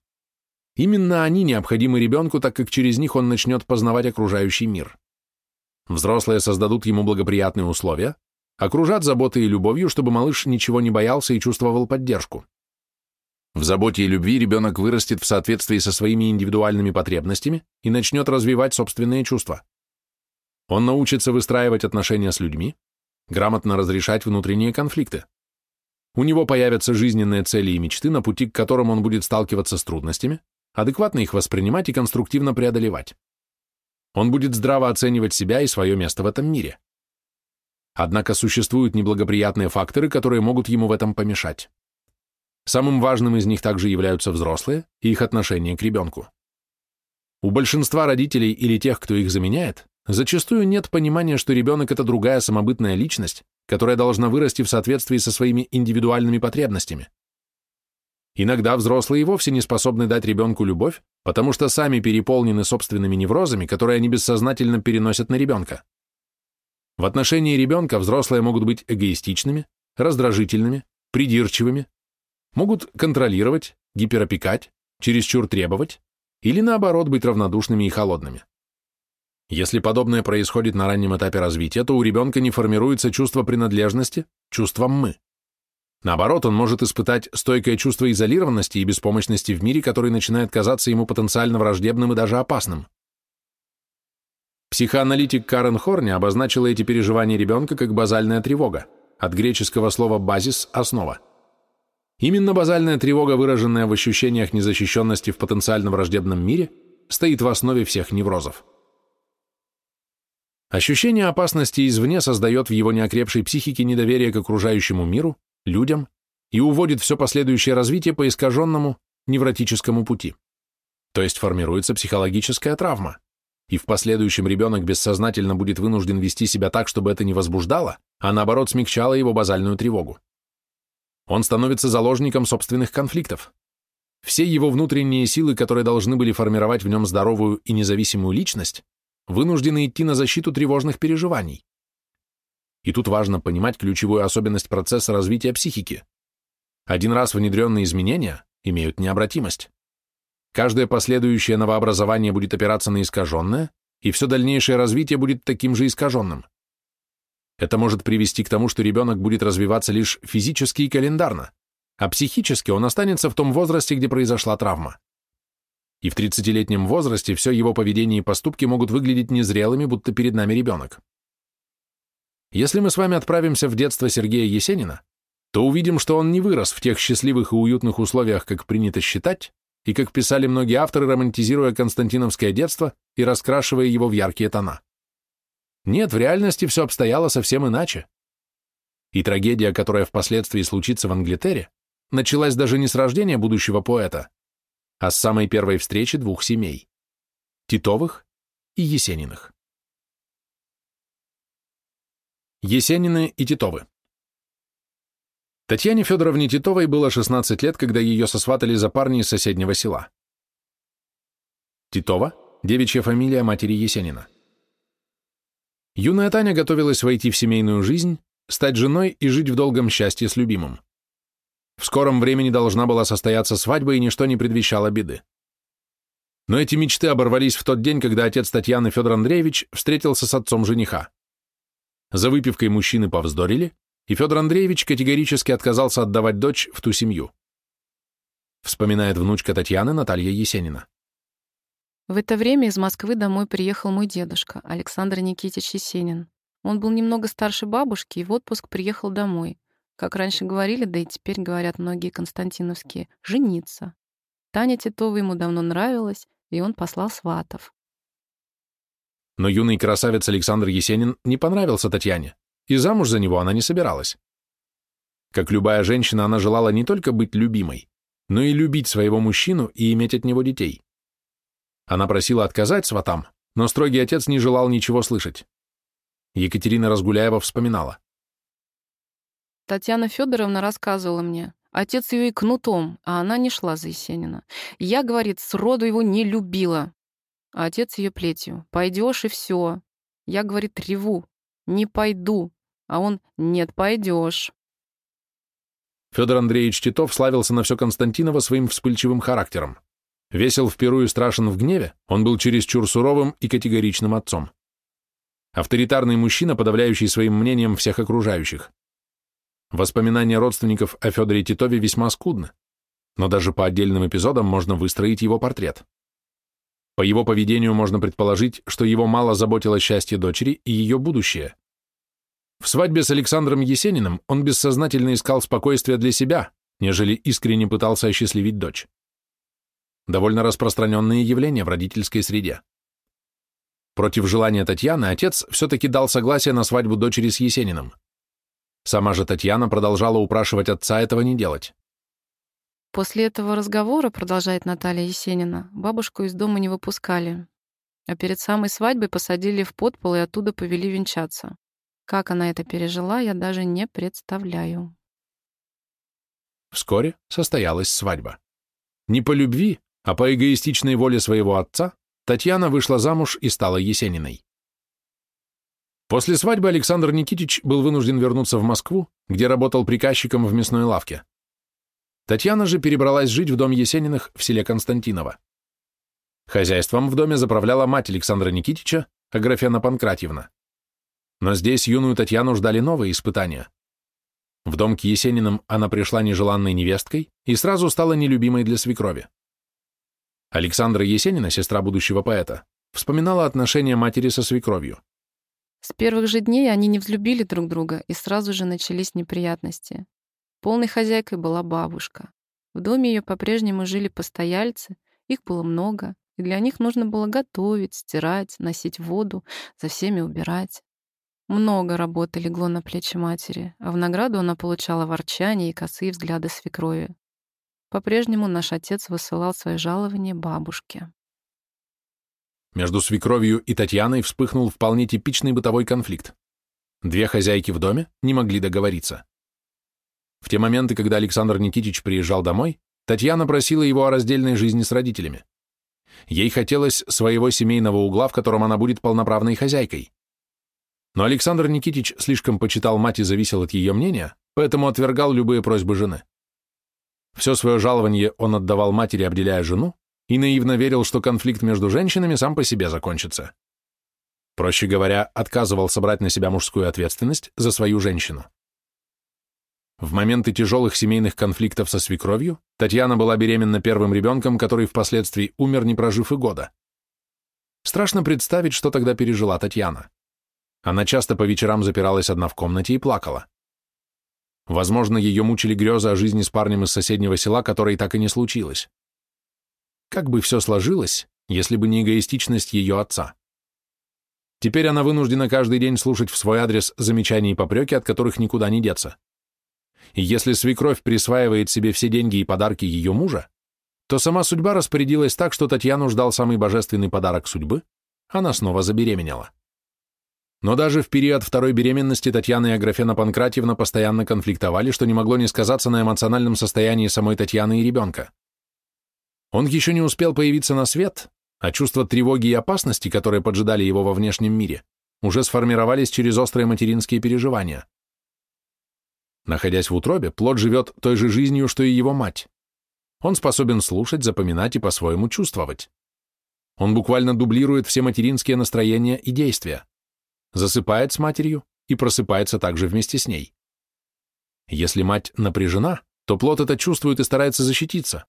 Именно они необходимы ребенку, так как через них он начнет познавать окружающий мир. Взрослые создадут ему благоприятные условия, окружат заботой и любовью, чтобы малыш ничего не боялся и чувствовал поддержку. В заботе и любви ребенок вырастет в соответствии со своими индивидуальными потребностями и начнет развивать собственные чувства. Он научится выстраивать отношения с людьми, грамотно разрешать внутренние конфликты. У него появятся жизненные цели и мечты, на пути к которым он будет сталкиваться с трудностями, адекватно их воспринимать и конструктивно преодолевать. Он будет здраво оценивать себя и свое место в этом мире. Однако существуют неблагоприятные факторы, которые могут ему в этом помешать. Самым важным из них также являются взрослые и их отношение к ребенку. У большинства родителей или тех, кто их заменяет, Зачастую нет понимания, что ребенок – это другая самобытная личность, которая должна вырасти в соответствии со своими индивидуальными потребностями. Иногда взрослые и вовсе не способны дать ребенку любовь, потому что сами переполнены собственными неврозами, которые они бессознательно переносят на ребенка. В отношении ребенка взрослые могут быть эгоистичными, раздражительными, придирчивыми, могут контролировать, гиперопекать, чересчур требовать или наоборот быть равнодушными и холодными. Если подобное происходит на раннем этапе развития, то у ребенка не формируется чувство принадлежности, чувство «мы». Наоборот, он может испытать стойкое чувство изолированности и беспомощности в мире, который начинает казаться ему потенциально враждебным и даже опасным. Психоаналитик Карен Хорни обозначила эти переживания ребенка как базальная тревога, от греческого слова «базис» – «основа». Именно базальная тревога, выраженная в ощущениях незащищенности в потенциально враждебном мире, стоит в основе всех неврозов. Ощущение опасности извне создает в его неокрепшей психике недоверие к окружающему миру, людям и уводит все последующее развитие по искаженному невротическому пути. То есть формируется психологическая травма, и в последующем ребенок бессознательно будет вынужден вести себя так, чтобы это не возбуждало, а наоборот смягчало его базальную тревогу. Он становится заложником собственных конфликтов. Все его внутренние силы, которые должны были формировать в нем здоровую и независимую личность, вынуждены идти на защиту тревожных переживаний. И тут важно понимать ключевую особенность процесса развития психики. Один раз внедренные изменения имеют необратимость. Каждое последующее новообразование будет опираться на искаженное, и все дальнейшее развитие будет таким же искаженным. Это может привести к тому, что ребенок будет развиваться лишь физически и календарно, а психически он останется в том возрасте, где произошла травма. И в 30-летнем возрасте все его поведение и поступки могут выглядеть незрелыми, будто перед нами ребенок. Если мы с вами отправимся в детство Сергея Есенина, то увидим, что он не вырос в тех счастливых и уютных условиях, как принято считать, и как писали многие авторы, романтизируя константиновское детство и раскрашивая его в яркие тона. Нет, в реальности все обстояло совсем иначе. И трагедия, которая впоследствии случится в Англитере, началась даже не с рождения будущего поэта, а с самой первой встречи двух семей – Титовых и Есениных. Есенины и Титовы. Татьяне Федоровне Титовой было 16 лет, когда ее сосватали за парня из соседнего села. Титова – девичья фамилия матери Есенина. Юная Таня готовилась войти в семейную жизнь, стать женой и жить в долгом счастье с любимым. В скором времени должна была состояться свадьба, и ничто не предвещало беды. Но эти мечты оборвались в тот день, когда отец Татьяны Федор Андреевич встретился с отцом жениха. За выпивкой мужчины повздорили, и Федор Андреевич категорически отказался отдавать дочь в ту семью. Вспоминает внучка Татьяны Наталья Есенина. В это время из Москвы домой приехал мой дедушка, Александр Никитич Есенин. Он был немного старше бабушки и в отпуск приехал домой. Как раньше говорили, да и теперь говорят многие константиновские, жениться. Таня Титова ему давно нравилась, и он послал сватов. Но юный красавец Александр Есенин не понравился Татьяне, и замуж за него она не собиралась. Как любая женщина, она желала не только быть любимой, но и любить своего мужчину и иметь от него детей. Она просила отказать сватам, но строгий отец не желал ничего слышать. Екатерина Разгуляева вспоминала. Татьяна Федоровна рассказывала мне, отец ее и кнутом, а она не шла за Есенина. Я, говорит, сроду его не любила а отец ее плетью. Пойдешь и все. Я, говорит, реву. Не пойду. А он, нет, пойдешь. Федор Андреевич Титов славился на все Константинова своим вспыльчивым характером. Весел в перу и страшен в гневе, он был чересчур суровым и категоричным отцом. Авторитарный мужчина, подавляющий своим мнением всех окружающих. Воспоминания родственников о Федоре Титове весьма скудны, но даже по отдельным эпизодам можно выстроить его портрет. По его поведению можно предположить, что его мало заботило счастье дочери и ее будущее. В свадьбе с Александром Есениным он бессознательно искал спокойствия для себя, нежели искренне пытался осчастливить дочь. Довольно распространенное явление в родительской среде. Против желания Татьяны отец все-таки дал согласие на свадьбу дочери с Есениным. Сама же Татьяна продолжала упрашивать отца этого не делать. После этого разговора, продолжает Наталья Есенина, бабушку из дома не выпускали, а перед самой свадьбой посадили в подпол и оттуда повели венчаться. Как она это пережила, я даже не представляю. Вскоре состоялась свадьба. Не по любви, а по эгоистичной воле своего отца Татьяна вышла замуж и стала Есениной. После свадьбы Александр Никитич был вынужден вернуться в Москву, где работал приказчиком в мясной лавке. Татьяна же перебралась жить в дом Есениных в селе Константиново. Хозяйством в доме заправляла мать Александра Никитича, Аграфена Панкратьевна. Но здесь юную Татьяну ждали новые испытания. В дом к Есениным она пришла нежеланной невесткой и сразу стала нелюбимой для свекрови. Александра Есенина, сестра будущего поэта, вспоминала отношения матери со свекровью. С первых же дней они не взлюбили друг друга, и сразу же начались неприятности. Полной хозяйкой была бабушка. В доме ее по-прежнему жили постояльцы, их было много, и для них нужно было готовить, стирать, носить воду, за всеми убирать. Много работы легло на плечи матери, а в награду она получала ворчание и косые взгляды свекрови. По-прежнему наш отец высылал свои жалования бабушке. Между свекровью и Татьяной вспыхнул вполне типичный бытовой конфликт. Две хозяйки в доме не могли договориться. В те моменты, когда Александр Никитич приезжал домой, Татьяна просила его о раздельной жизни с родителями. Ей хотелось своего семейного угла, в котором она будет полноправной хозяйкой. Но Александр Никитич слишком почитал мать и зависел от ее мнения, поэтому отвергал любые просьбы жены. Все свое жалование он отдавал матери, обделяя жену, и наивно верил, что конфликт между женщинами сам по себе закончится. Проще говоря, отказывал собрать на себя мужскую ответственность за свою женщину. В моменты тяжелых семейных конфликтов со свекровью Татьяна была беременна первым ребенком, который впоследствии умер, не прожив и года. Страшно представить, что тогда пережила Татьяна. Она часто по вечерам запиралась одна в комнате и плакала. Возможно, ее мучили грезы о жизни с парнем из соседнего села, которой так и не случилось. Как бы все сложилось, если бы не эгоистичность ее отца? Теперь она вынуждена каждый день слушать в свой адрес замечания и попреки, от которых никуда не деться. И если свекровь присваивает себе все деньги и подарки ее мужа, то сама судьба распорядилась так, что Татьяну ждал самый божественный подарок судьбы, она снова забеременела. Но даже в период второй беременности Татьяна и Аграфена Панкратьевна постоянно конфликтовали, что не могло не сказаться на эмоциональном состоянии самой Татьяны и ребенка. Он еще не успел появиться на свет, а чувства тревоги и опасности, которые поджидали его во внешнем мире, уже сформировались через острые материнские переживания. Находясь в утробе, плод живет той же жизнью, что и его мать. Он способен слушать, запоминать и по-своему чувствовать. Он буквально дублирует все материнские настроения и действия засыпает с матерью и просыпается также вместе с ней. Если мать напряжена, то плод это чувствует и старается защититься.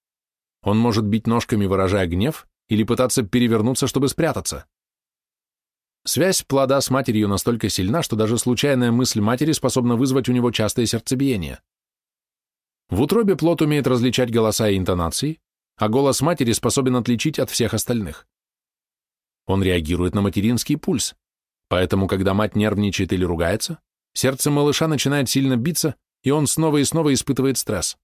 Он может бить ножками, выражая гнев, или пытаться перевернуться, чтобы спрятаться. Связь плода с матерью настолько сильна, что даже случайная мысль матери способна вызвать у него частое сердцебиение. В утробе плод умеет различать голоса и интонации, а голос матери способен отличить от всех остальных. Он реагирует на материнский пульс, Поэтому, когда мать нервничает или ругается, сердце малыша начинает сильно биться, и он снова и снова испытывает стресс.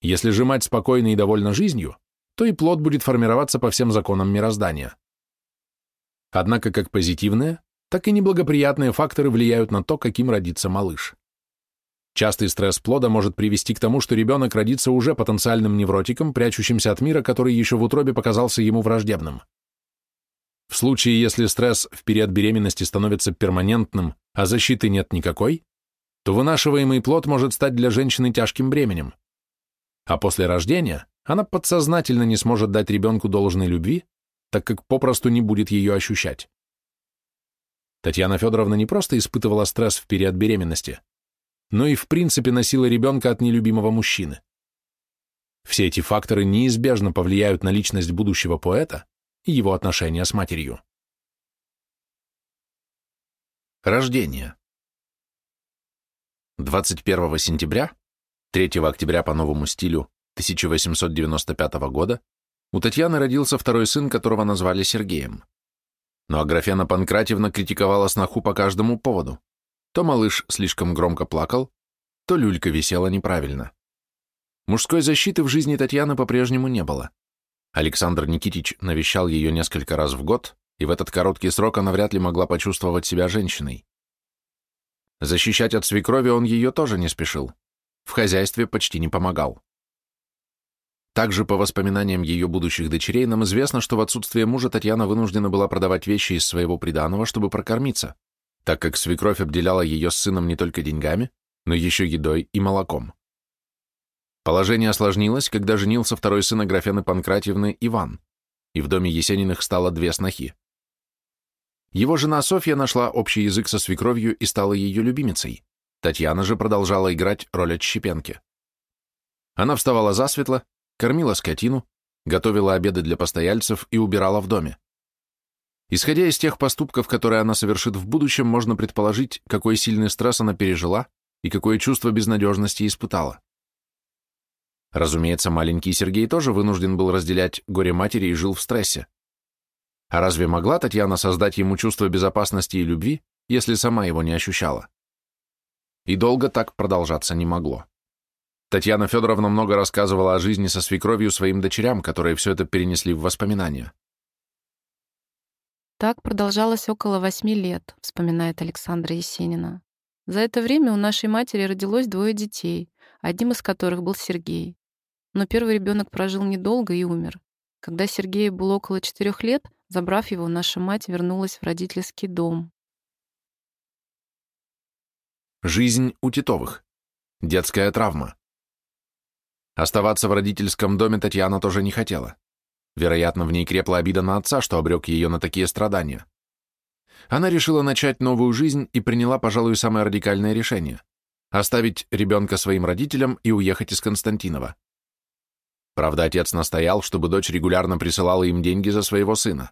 Если же мать спокойна и довольна жизнью, то и плод будет формироваться по всем законам мироздания. Однако как позитивные, так и неблагоприятные факторы влияют на то, каким родится малыш. Частый стресс плода может привести к тому, что ребенок родится уже потенциальным невротиком, прячущимся от мира, который еще в утробе показался ему враждебным. В случае, если стресс в период беременности становится перманентным, а защиты нет никакой, то вынашиваемый плод может стать для женщины тяжким бременем. А после рождения она подсознательно не сможет дать ребенку должной любви, так как попросту не будет ее ощущать. Татьяна Федоровна не просто испытывала стресс в период беременности, но и в принципе носила ребенка от нелюбимого мужчины. Все эти факторы неизбежно повлияют на личность будущего поэта, и его отношения с матерью. Рождение. 21 сентября, 3 октября по новому стилю 1895 года у Татьяны родился второй сын, которого назвали Сергеем. Но Аграфена Панкратьевна критиковала сноху по каждому поводу. То малыш слишком громко плакал, то люлька висела неправильно. Мужской защиты в жизни Татьяны по-прежнему не было. Александр Никитич навещал ее несколько раз в год, и в этот короткий срок она вряд ли могла почувствовать себя женщиной. Защищать от свекрови он ее тоже не спешил. В хозяйстве почти не помогал. Также, по воспоминаниям ее будущих дочерей, нам известно, что в отсутствие мужа Татьяна вынуждена была продавать вещи из своего приданого, чтобы прокормиться, так как свекровь обделяла ее с сыном не только деньгами, но еще едой и молоком. Положение осложнилось, когда женился второй сын Аграфены Панкратьевны Иван, и в доме Есениных стало две снохи. Его жена Софья нашла общий язык со свекровью и стала ее любимицей, Татьяна же продолжала играть роль отщепенки. Она вставала засветло, кормила скотину, готовила обеды для постояльцев и убирала в доме. Исходя из тех поступков, которые она совершит в будущем, можно предположить, какой сильный стресс она пережила и какое чувство безнадежности испытала. Разумеется, маленький Сергей тоже вынужден был разделять горе матери и жил в стрессе. А разве могла Татьяна создать ему чувство безопасности и любви, если сама его не ощущала? И долго так продолжаться не могло. Татьяна Федоровна много рассказывала о жизни со свекровью своим дочерям, которые все это перенесли в воспоминания. Так продолжалось около восьми лет, вспоминает Александра Есенина. За это время у нашей матери родилось двое детей, одним из которых был Сергей. Но первый ребенок прожил недолго и умер. Когда Сергею было около четырех лет, забрав его, наша мать вернулась в родительский дом. Жизнь у Титовых. Детская травма. Оставаться в родительском доме Татьяна тоже не хотела. Вероятно, в ней крепла обида на отца, что обрек ее на такие страдания. Она решила начать новую жизнь и приняла, пожалуй, самое радикальное решение – оставить ребенка своим родителям и уехать из Константинова. Правда, отец настоял, чтобы дочь регулярно присылала им деньги за своего сына.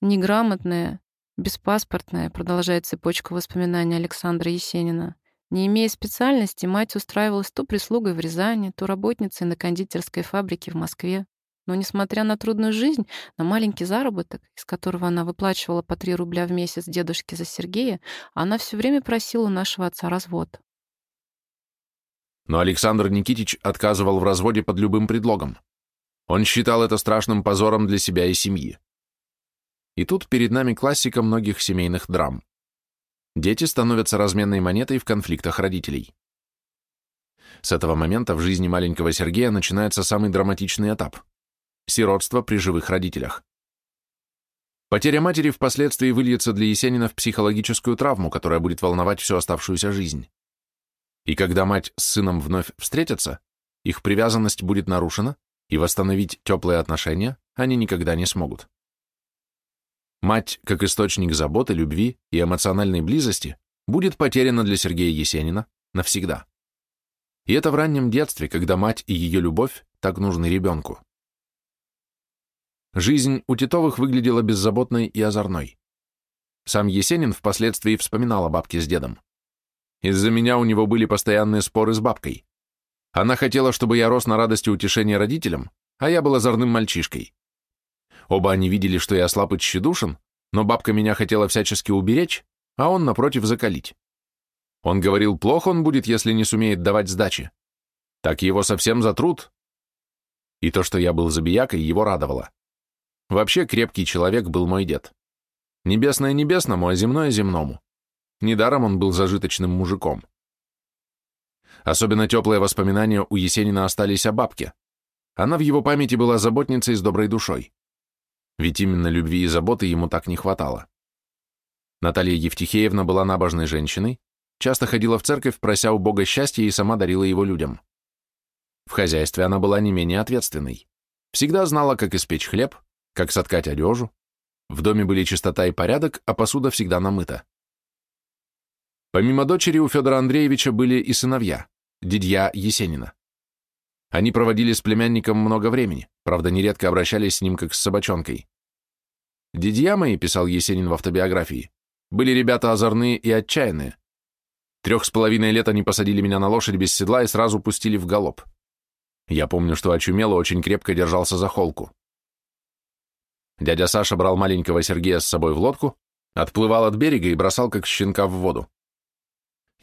Неграмотная, беспаспортная, продолжает цепочку воспоминаний Александра Есенина. Не имея специальности, мать устраивалась то прислугой в Рязани, то работницей на кондитерской фабрике в Москве. Но, несмотря на трудную жизнь, на маленький заработок, из которого она выплачивала по 3 рубля в месяц дедушке за Сергея, она все время просила нашего отца развод. Но Александр Никитич отказывал в разводе под любым предлогом. Он считал это страшным позором для себя и семьи. И тут перед нами классика многих семейных драм. Дети становятся разменной монетой в конфликтах родителей. С этого момента в жизни маленького Сергея начинается самый драматичный этап – сиротство при живых родителях. Потеря матери впоследствии выльется для Есенина в психологическую травму, которая будет волновать всю оставшуюся жизнь. И когда мать с сыном вновь встретятся, их привязанность будет нарушена, и восстановить теплые отношения они никогда не смогут. Мать, как источник заботы, любви и эмоциональной близости, будет потеряна для Сергея Есенина навсегда. И это в раннем детстве, когда мать и ее любовь так нужны ребенку. Жизнь у Титовых выглядела беззаботной и озорной. Сам Есенин впоследствии вспоминал о бабке с дедом. Из-за меня у него были постоянные споры с бабкой. Она хотела, чтобы я рос на радости утешения родителям, а я был озорным мальчишкой. Оба они видели, что я слаб и тщедушен, но бабка меня хотела всячески уберечь, а он, напротив, закалить. Он говорил, плохо он будет, если не сумеет давать сдачи. Так его совсем затрут. И то, что я был забиякой, его радовало. Вообще крепкий человек был мой дед. Небесное небесному, а земное земному. Недаром он был зажиточным мужиком. Особенно теплые воспоминания у Есенина остались о бабке. Она в его памяти была заботницей с доброй душой ведь именно любви и заботы ему так не хватало. Наталья Евтихеевна была набожной женщиной, часто ходила в церковь, прося у Бога счастья и сама дарила его людям. В хозяйстве она была не менее ответственной. Всегда знала, как испечь хлеб, как соткать одежу. В доме были чистота и порядок, а посуда всегда намыта. Помимо дочери у Федора Андреевича были и сыновья, дядья Есенина. Они проводили с племянником много времени, правда, нередко обращались с ним как с собачонкой. «Дядья мои», — писал Есенин в автобиографии, — «были ребята озорные и отчаянные. Трех с половиной лет они посадили меня на лошадь без седла и сразу пустили в галоп. Я помню, что очумело очень крепко держался за холку. Дядя Саша брал маленького Сергея с собой в лодку, отплывал от берега и бросал как щенка в воду.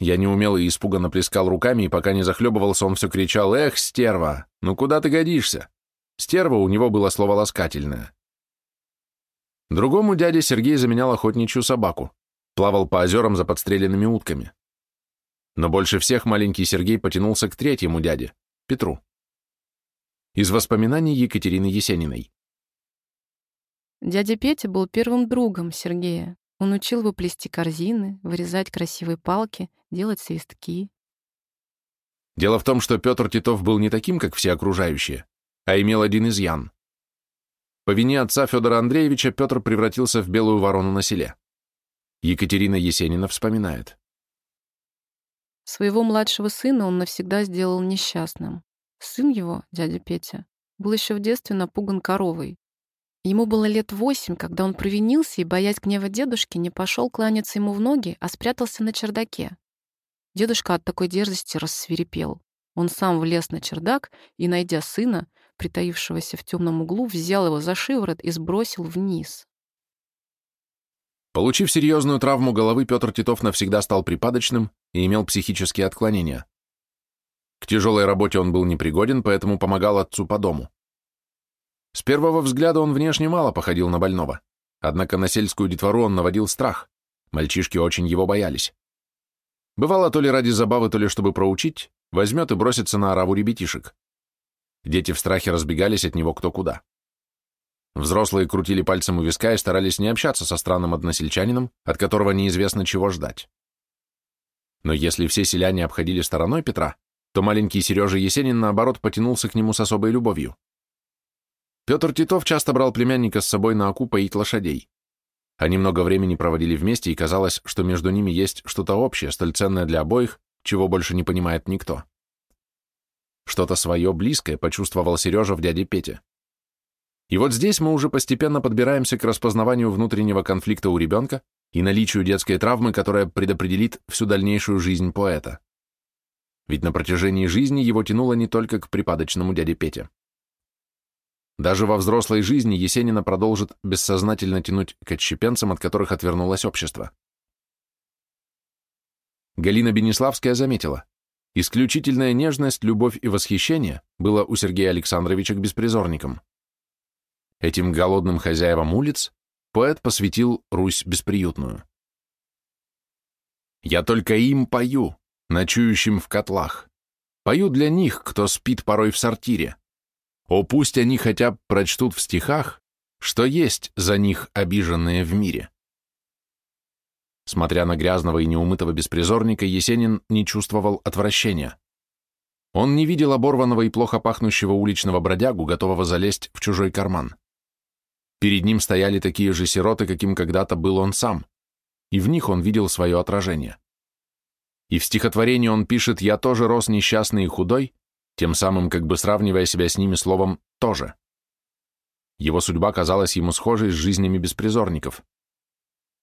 Я неумело и испуганно плескал руками, и пока не захлебывался, он все кричал «Эх, стерва, ну куда ты годишься?» Стерва у него было слово ласкательное. Другому дяде Сергей заменял охотничью собаку, плавал по озерам за подстреленными утками. Но больше всех маленький Сергей потянулся к третьему дяде, Петру. Из воспоминаний Екатерины Есениной. Дядя Петя был первым другом Сергея. Он учил его плести корзины, вырезать красивые палки, делать свистки. Дело в том, что Петр Титов был не таким, как все окружающие, а имел один изъян. По вине отца Федора Андреевича Петр превратился в белую ворону на селе. Екатерина Есенина вспоминает. Своего младшего сына он навсегда сделал несчастным. Сын его, дядя Петя, был еще в детстве напуган коровой. Ему было лет восемь, когда он провинился и, боясь гнева дедушки, не пошел кланяться ему в ноги, а спрятался на чердаке. Дедушка от такой дерзости рассверепел. Он сам влез на чердак и, найдя сына, притаившегося в темном углу, взял его за шиворот и сбросил вниз. Получив серьезную травму головы, Петр Титов навсегда стал припадочным и имел психические отклонения. К тяжелой работе он был непригоден, поэтому помогал отцу по дому. С первого взгляда он внешне мало походил на больного, однако на сельскую детвору он наводил страх, мальчишки очень его боялись. Бывало, то ли ради забавы, то ли чтобы проучить, возьмет и бросится на ораву ребятишек. Дети в страхе разбегались от него кто куда. Взрослые крутили пальцем у виска и старались не общаться со странным односельчанином, от которого неизвестно чего ждать. Но если все селяне обходили стороной Петра, то маленький Сережа Есенин, наоборот, потянулся к нему с особой любовью. Петр Титов часто брал племянника с собой на оку поить лошадей. Они много времени проводили вместе, и казалось, что между ними есть что-то общее, столь ценное для обоих, чего больше не понимает никто. Что-то свое близкое почувствовал Сережа в дяде Пете. И вот здесь мы уже постепенно подбираемся к распознаванию внутреннего конфликта у ребенка и наличию детской травмы, которая предопределит всю дальнейшую жизнь поэта. Ведь на протяжении жизни его тянуло не только к припадочному дяде Пете. Даже во взрослой жизни Есенина продолжит бессознательно тянуть к отщепенцам, от которых отвернулось общество. Галина Бенеславская заметила, исключительная нежность, любовь и восхищение было у Сергея Александровича к беспризорникам. Этим голодным хозяевам улиц поэт посвятил Русь бесприютную. «Я только им пою, ночующим в котлах. Пою для них, кто спит порой в сортире. О, пусть они хотя бы прочтут в стихах, что есть за них обиженные в мире». Смотря на грязного и неумытого беспризорника, Есенин не чувствовал отвращения. Он не видел оборванного и плохо пахнущего уличного бродягу, готового залезть в чужой карман. Перед ним стояли такие же сироты, каким когда-то был он сам, и в них он видел свое отражение. И в стихотворении он пишет «Я тоже рос несчастный и худой», тем самым как бы сравнивая себя с ними словом «тоже». Его судьба казалась ему схожей с жизнями беспризорников.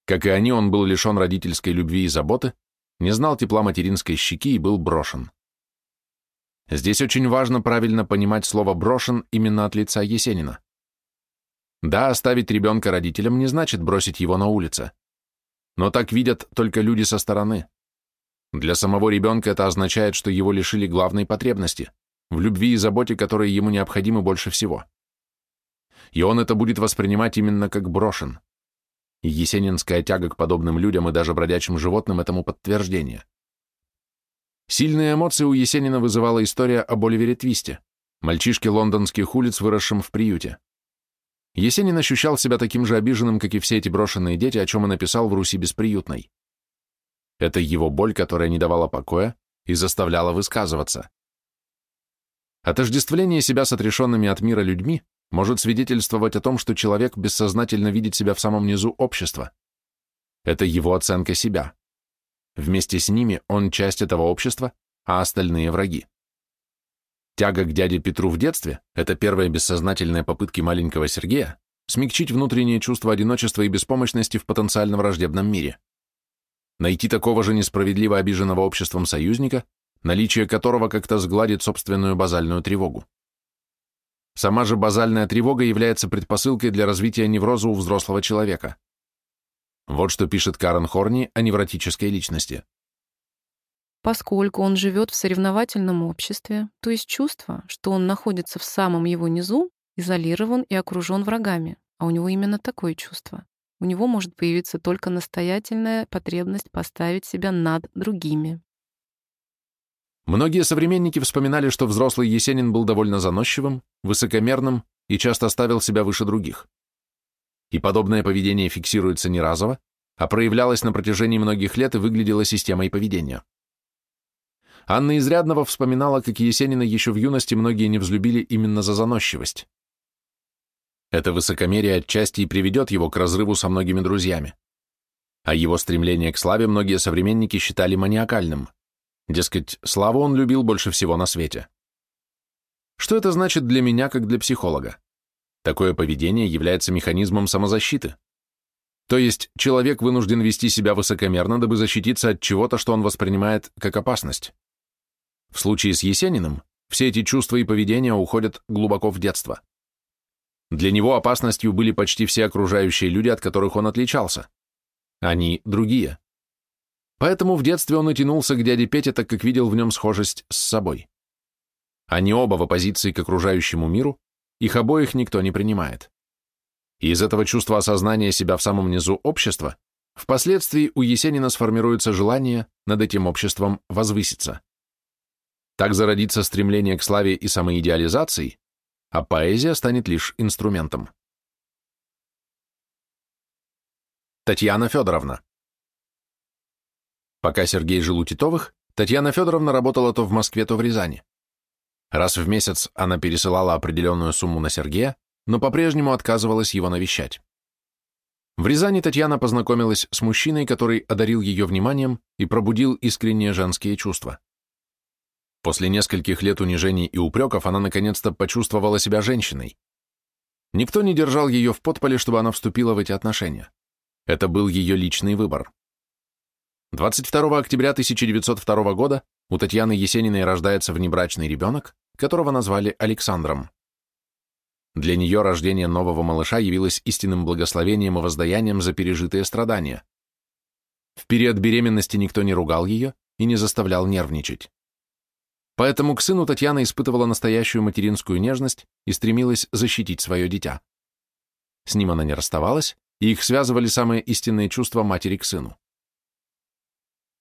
Как и они, он был лишен родительской любви и заботы, не знал тепла материнской щеки и был брошен. Здесь очень важно правильно понимать слово «брошен» именно от лица Есенина. Да, оставить ребенка родителям не значит бросить его на улице. Но так видят только люди со стороны. Для самого ребенка это означает, что его лишили главной потребности – в любви и заботе, которые ему необходимы больше всего. И он это будет воспринимать именно как брошен. И есенинская тяга к подобным людям и даже бродячим животным этому подтверждение. Сильные эмоции у Есенина вызывала история об Оливере Твисте, мальчишке лондонских улиц, выросшем в приюте. Есенин ощущал себя таким же обиженным, как и все эти брошенные дети, о чем и написал в Руси бесприютной. Это его боль, которая не давала покоя и заставляла высказываться. Отождествление себя с отрешенными от мира людьми может свидетельствовать о том, что человек бессознательно видит себя в самом низу общества. Это его оценка себя. Вместе с ними он часть этого общества, а остальные враги. Тяга к дяде Петру в детстве – это первые бессознательные попытки маленького Сергея смягчить внутреннее чувство одиночества и беспомощности в потенциально враждебном мире. Найти такого же несправедливо обиженного обществом союзника, наличие которого как-то сгладит собственную базальную тревогу. Сама же базальная тревога является предпосылкой для развития невроза у взрослого человека. Вот что пишет Карен Хорни о невротической личности. Поскольку он живет в соревновательном обществе, то есть чувство, что он находится в самом его низу, изолирован и окружен врагами, а у него именно такое чувство. У него может появиться только настоятельная потребность поставить себя над другими. Многие современники вспоминали, что взрослый Есенин был довольно заносчивым, высокомерным и часто ставил себя выше других. И подобное поведение фиксируется не разово, а проявлялось на протяжении многих лет и выглядело системой поведения. Анна Изрядного вспоминала, как Есенина еще в юности многие не взлюбили именно за заносчивость. Это высокомерие отчасти и приведет его к разрыву со многими друзьями. А его стремление к славе многие современники считали маниакальным. Дескать, славу он любил больше всего на свете. Что это значит для меня, как для психолога? Такое поведение является механизмом самозащиты. То есть человек вынужден вести себя высокомерно, дабы защититься от чего-то, что он воспринимает как опасность. В случае с Есениным все эти чувства и поведения уходят глубоко в детство. Для него опасностью были почти все окружающие люди, от которых он отличался. Они другие. Поэтому в детстве он и тянулся к дяде Пете, так как видел в нем схожесть с собой. Они оба в оппозиции к окружающему миру, их обоих никто не принимает. И из этого чувства осознания себя в самом низу общества впоследствии у Есенина сформируется желание над этим обществом возвыситься. Так зародится стремление к славе и самоидеализации, а поэзия станет лишь инструментом. Татьяна Федоровна Пока Сергей жил у Титовых, Татьяна Федоровна работала то в Москве, то в Рязани. Раз в месяц она пересылала определенную сумму на Сергея, но по-прежнему отказывалась его навещать. В Рязани Татьяна познакомилась с мужчиной, который одарил ее вниманием и пробудил искренние женские чувства. После нескольких лет унижений и упреков она наконец-то почувствовала себя женщиной. Никто не держал ее в подполе, чтобы она вступила в эти отношения. Это был ее личный выбор. 22 октября 1902 года у Татьяны Есениной рождается внебрачный ребенок, которого назвали Александром. Для нее рождение нового малыша явилось истинным благословением и воздаянием за пережитые страдания. В период беременности никто не ругал ее и не заставлял нервничать. Поэтому к сыну Татьяна испытывала настоящую материнскую нежность и стремилась защитить свое дитя. С ним она не расставалась, и их связывали самые истинные чувства матери к сыну.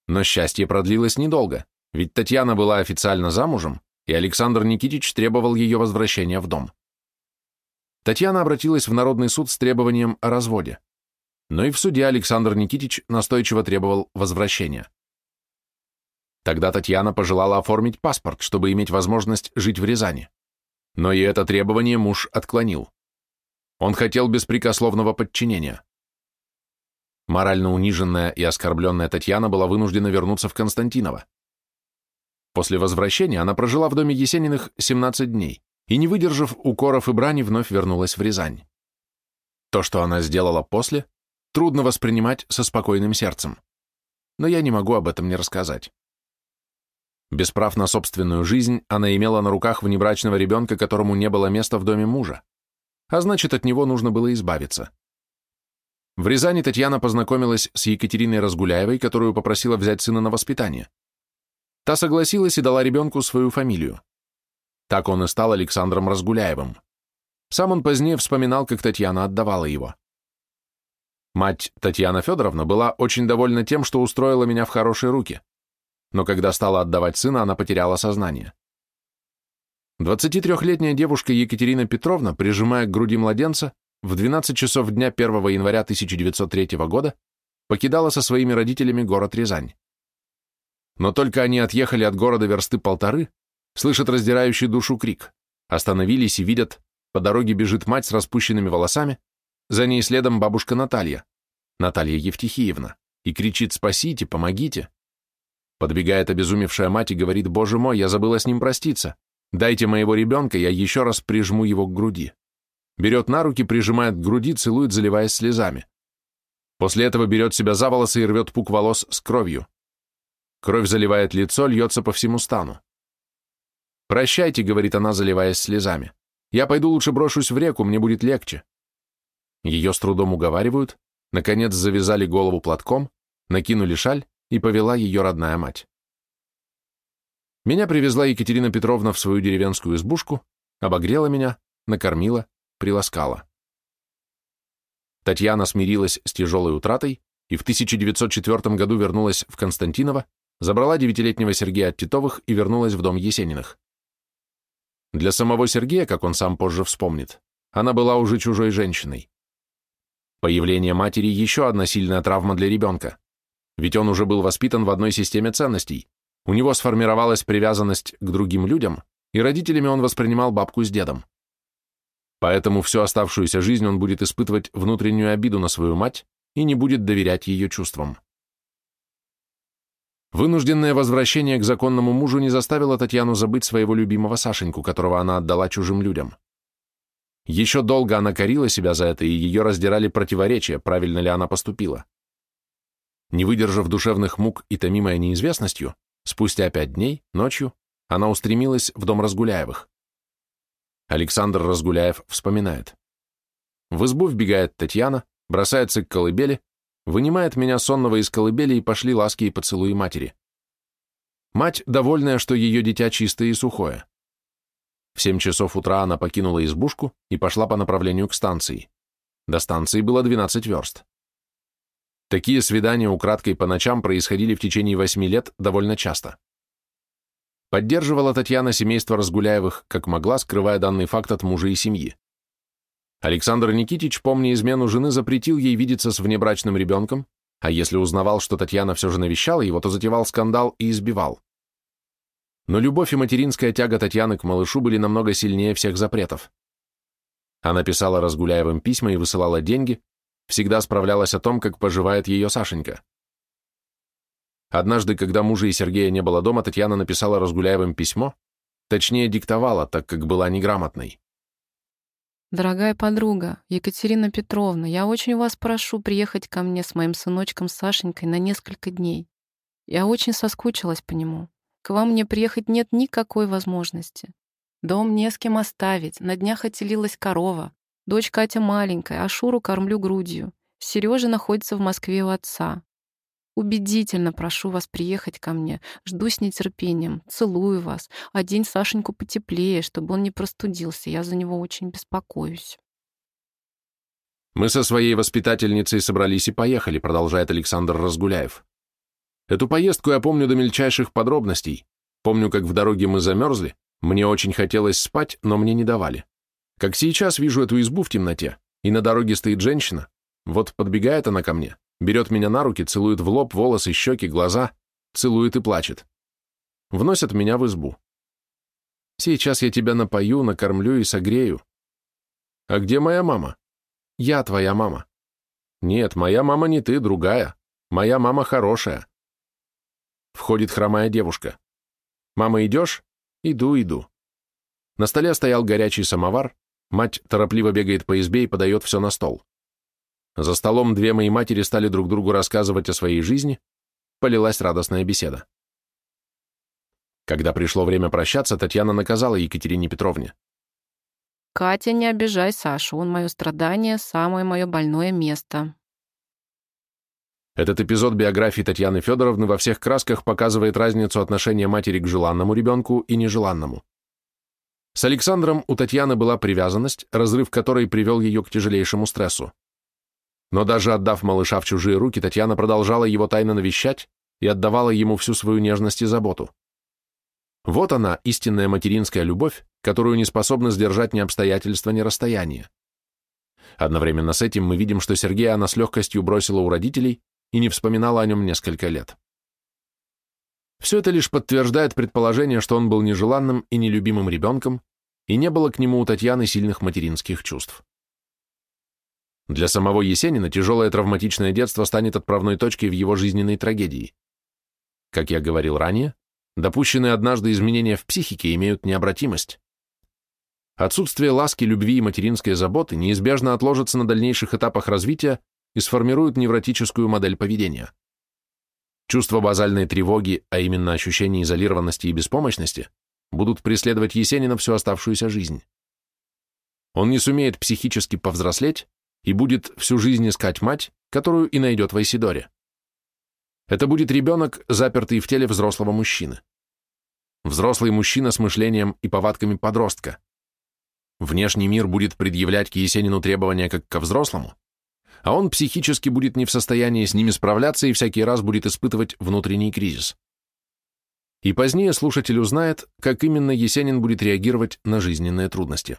Но счастье продлилось недолго, ведь Татьяна была официально замужем, и Александр Никитич требовал ее возвращения в дом. Татьяна обратилась в Народный суд с требованием о разводе, но и в суде Александр Никитич настойчиво требовал возвращения. Тогда Татьяна пожелала оформить паспорт, чтобы иметь возможность жить в Рязани. Но и это требование муж отклонил. Он хотел беспрекословного подчинения. Морально униженная и оскорбленная Татьяна была вынуждена вернуться в Константиново. После возвращения она прожила в доме Есениных 17 дней и, не выдержав укоров и брани, вновь вернулась в Рязань. То, что она сделала после, трудно воспринимать со спокойным сердцем. Но я не могу об этом не рассказать. Без прав на собственную жизнь она имела на руках внебрачного ребенка, которому не было места в доме мужа, а значит, от него нужно было избавиться. В Рязани Татьяна познакомилась с Екатериной Разгуляевой, которую попросила взять сына на воспитание. Та согласилась и дала ребенку свою фамилию. Так он и стал Александром Разгуляевым. Сам он позднее вспоминал, как Татьяна отдавала его. Мать Татьяна Федоровна была очень довольна тем, что устроила меня в хорошие руки но когда стала отдавать сына, она потеряла сознание. 23-летняя девушка Екатерина Петровна, прижимая к груди младенца, в 12 часов дня 1 января 1903 года покидала со своими родителями город Рязань. Но только они отъехали от города версты полторы, слышат раздирающий душу крик, остановились и видят, по дороге бежит мать с распущенными волосами, за ней следом бабушка Наталья, Наталья Евтихиевна, и кричит «Спасите, помогите!». Подбегает обезумевшая мать и говорит, «Боже мой, я забыла с ним проститься. Дайте моего ребенка, я еще раз прижму его к груди». Берет на руки, прижимает к груди, целует, заливаясь слезами. После этого берет себя за волосы и рвет пук волос с кровью. Кровь заливает лицо, льется по всему стану. «Прощайте», — говорит она, заливаясь слезами. «Я пойду лучше брошусь в реку, мне будет легче». Ее с трудом уговаривают, наконец завязали голову платком, накинули шаль и повела ее родная мать. Меня привезла Екатерина Петровна в свою деревенскую избушку, обогрела меня, накормила, приласкала. Татьяна смирилась с тяжелой утратой и в 1904 году вернулась в Константиново, забрала девятилетнего Сергея от Титовых и вернулась в дом Есениных. Для самого Сергея, как он сам позже вспомнит, она была уже чужой женщиной. Появление матери – еще одна сильная травма для ребенка. Ведь он уже был воспитан в одной системе ценностей. У него сформировалась привязанность к другим людям, и родителями он воспринимал бабку с дедом. Поэтому всю оставшуюся жизнь он будет испытывать внутреннюю обиду на свою мать и не будет доверять ее чувствам. Вынужденное возвращение к законному мужу не заставило Татьяну забыть своего любимого Сашеньку, которого она отдала чужим людям. Еще долго она корила себя за это, и ее раздирали противоречия, правильно ли она поступила. Не выдержав душевных мук и томимая неизвестностью, спустя пять дней, ночью, она устремилась в дом Разгуляевых. Александр Разгуляев вспоминает. В избу вбегает Татьяна, бросается к колыбели, вынимает меня сонного из колыбели и пошли ласки и поцелуи матери. Мать, довольная, что ее дитя чистое и сухое. В семь часов утра она покинула избушку и пошла по направлению к станции. До станции было 12 верст. Такие свидания украдкой по ночам происходили в течение восьми лет довольно часто. Поддерживала Татьяна семейство Разгуляевых, как могла, скрывая данный факт от мужа и семьи. Александр Никитич, помня измену жены, запретил ей видеться с внебрачным ребенком, а если узнавал, что Татьяна все же навещала его, то затевал скандал и избивал. Но любовь и материнская тяга Татьяны к малышу были намного сильнее всех запретов. Она писала Разгуляевым письма и высылала деньги, всегда справлялась о том, как поживает ее Сашенька. Однажды, когда мужа и Сергея не было дома, Татьяна написала Разгуляевым письмо, точнее диктовала, так как была неграмотной. Дорогая подруга, Екатерина Петровна, я очень вас прошу приехать ко мне с моим сыночком Сашенькой на несколько дней. Я очень соскучилась по нему. К вам мне приехать нет никакой возможности. Дом не с кем оставить, на днях отелилась корова. Дочь Катя маленькая, а Шуру кормлю грудью. Сережа находится в Москве у отца. Убедительно прошу вас приехать ко мне. Жду с нетерпением. Целую вас. Одень Сашеньку потеплее, чтобы он не простудился. Я за него очень беспокоюсь. Мы со своей воспитательницей собрались и поехали, продолжает Александр Разгуляев. Эту поездку я помню до мельчайших подробностей. Помню, как в дороге мы замерзли, мне очень хотелось спать, но мне не давали. Как сейчас вижу эту избу в темноте, и на дороге стоит женщина. Вот подбегает она ко мне, берет меня на руки, целует в лоб, волосы, щеки, глаза, целует и плачет. Вносят меня в избу. Сейчас я тебя напою, накормлю и согрею. А где моя мама? Я твоя мама. Нет, моя мама не ты, другая. Моя мама хорошая. Входит хромая девушка. «Мама, идешь?» «Иду, иду». На столе стоял горячий самовар, мать торопливо бегает по избе и подает все на стол. За столом две мои матери стали друг другу рассказывать о своей жизни, полилась радостная беседа. Когда пришло время прощаться, Татьяна наказала Екатерине Петровне. «Катя, не обижай Сашу, он мое страдание, самое мое больное место. Этот эпизод биографии Татьяны Федоровны во всех красках показывает разницу отношения матери к желанному ребенку и нежеланному. С Александром у Татьяны была привязанность, разрыв которой привел ее к тяжелейшему стрессу. Но даже отдав малыша в чужие руки, Татьяна продолжала его тайно навещать и отдавала ему всю свою нежность и заботу. Вот она, истинная материнская любовь, которую не способны сдержать ни обстоятельства, ни расстояние. Одновременно с этим мы видим, что Сергея она с легкостью бросила у родителей, и не вспоминала о нем несколько лет. Все это лишь подтверждает предположение, что он был нежеланным и нелюбимым ребенком, и не было к нему у Татьяны сильных материнских чувств. Для самого Есенина тяжелое травматичное детство станет отправной точкой в его жизненной трагедии. Как я говорил ранее, допущенные однажды изменения в психике имеют необратимость. Отсутствие ласки, любви и материнской заботы неизбежно отложится на дальнейших этапах развития и сформируют невротическую модель поведения. Чувство базальной тревоги, а именно ощущение изолированности и беспомощности, будут преследовать Есенина всю оставшуюся жизнь. Он не сумеет психически повзрослеть и будет всю жизнь искать мать, которую и найдет в Айсидоре. Это будет ребенок, запертый в теле взрослого мужчины. Взрослый мужчина с мышлением и повадками подростка. Внешний мир будет предъявлять к Есенину требования как ко взрослому, а он психически будет не в состоянии с ними справляться и всякий раз будет испытывать внутренний кризис. И позднее слушатель узнает, как именно Есенин будет реагировать на жизненные трудности.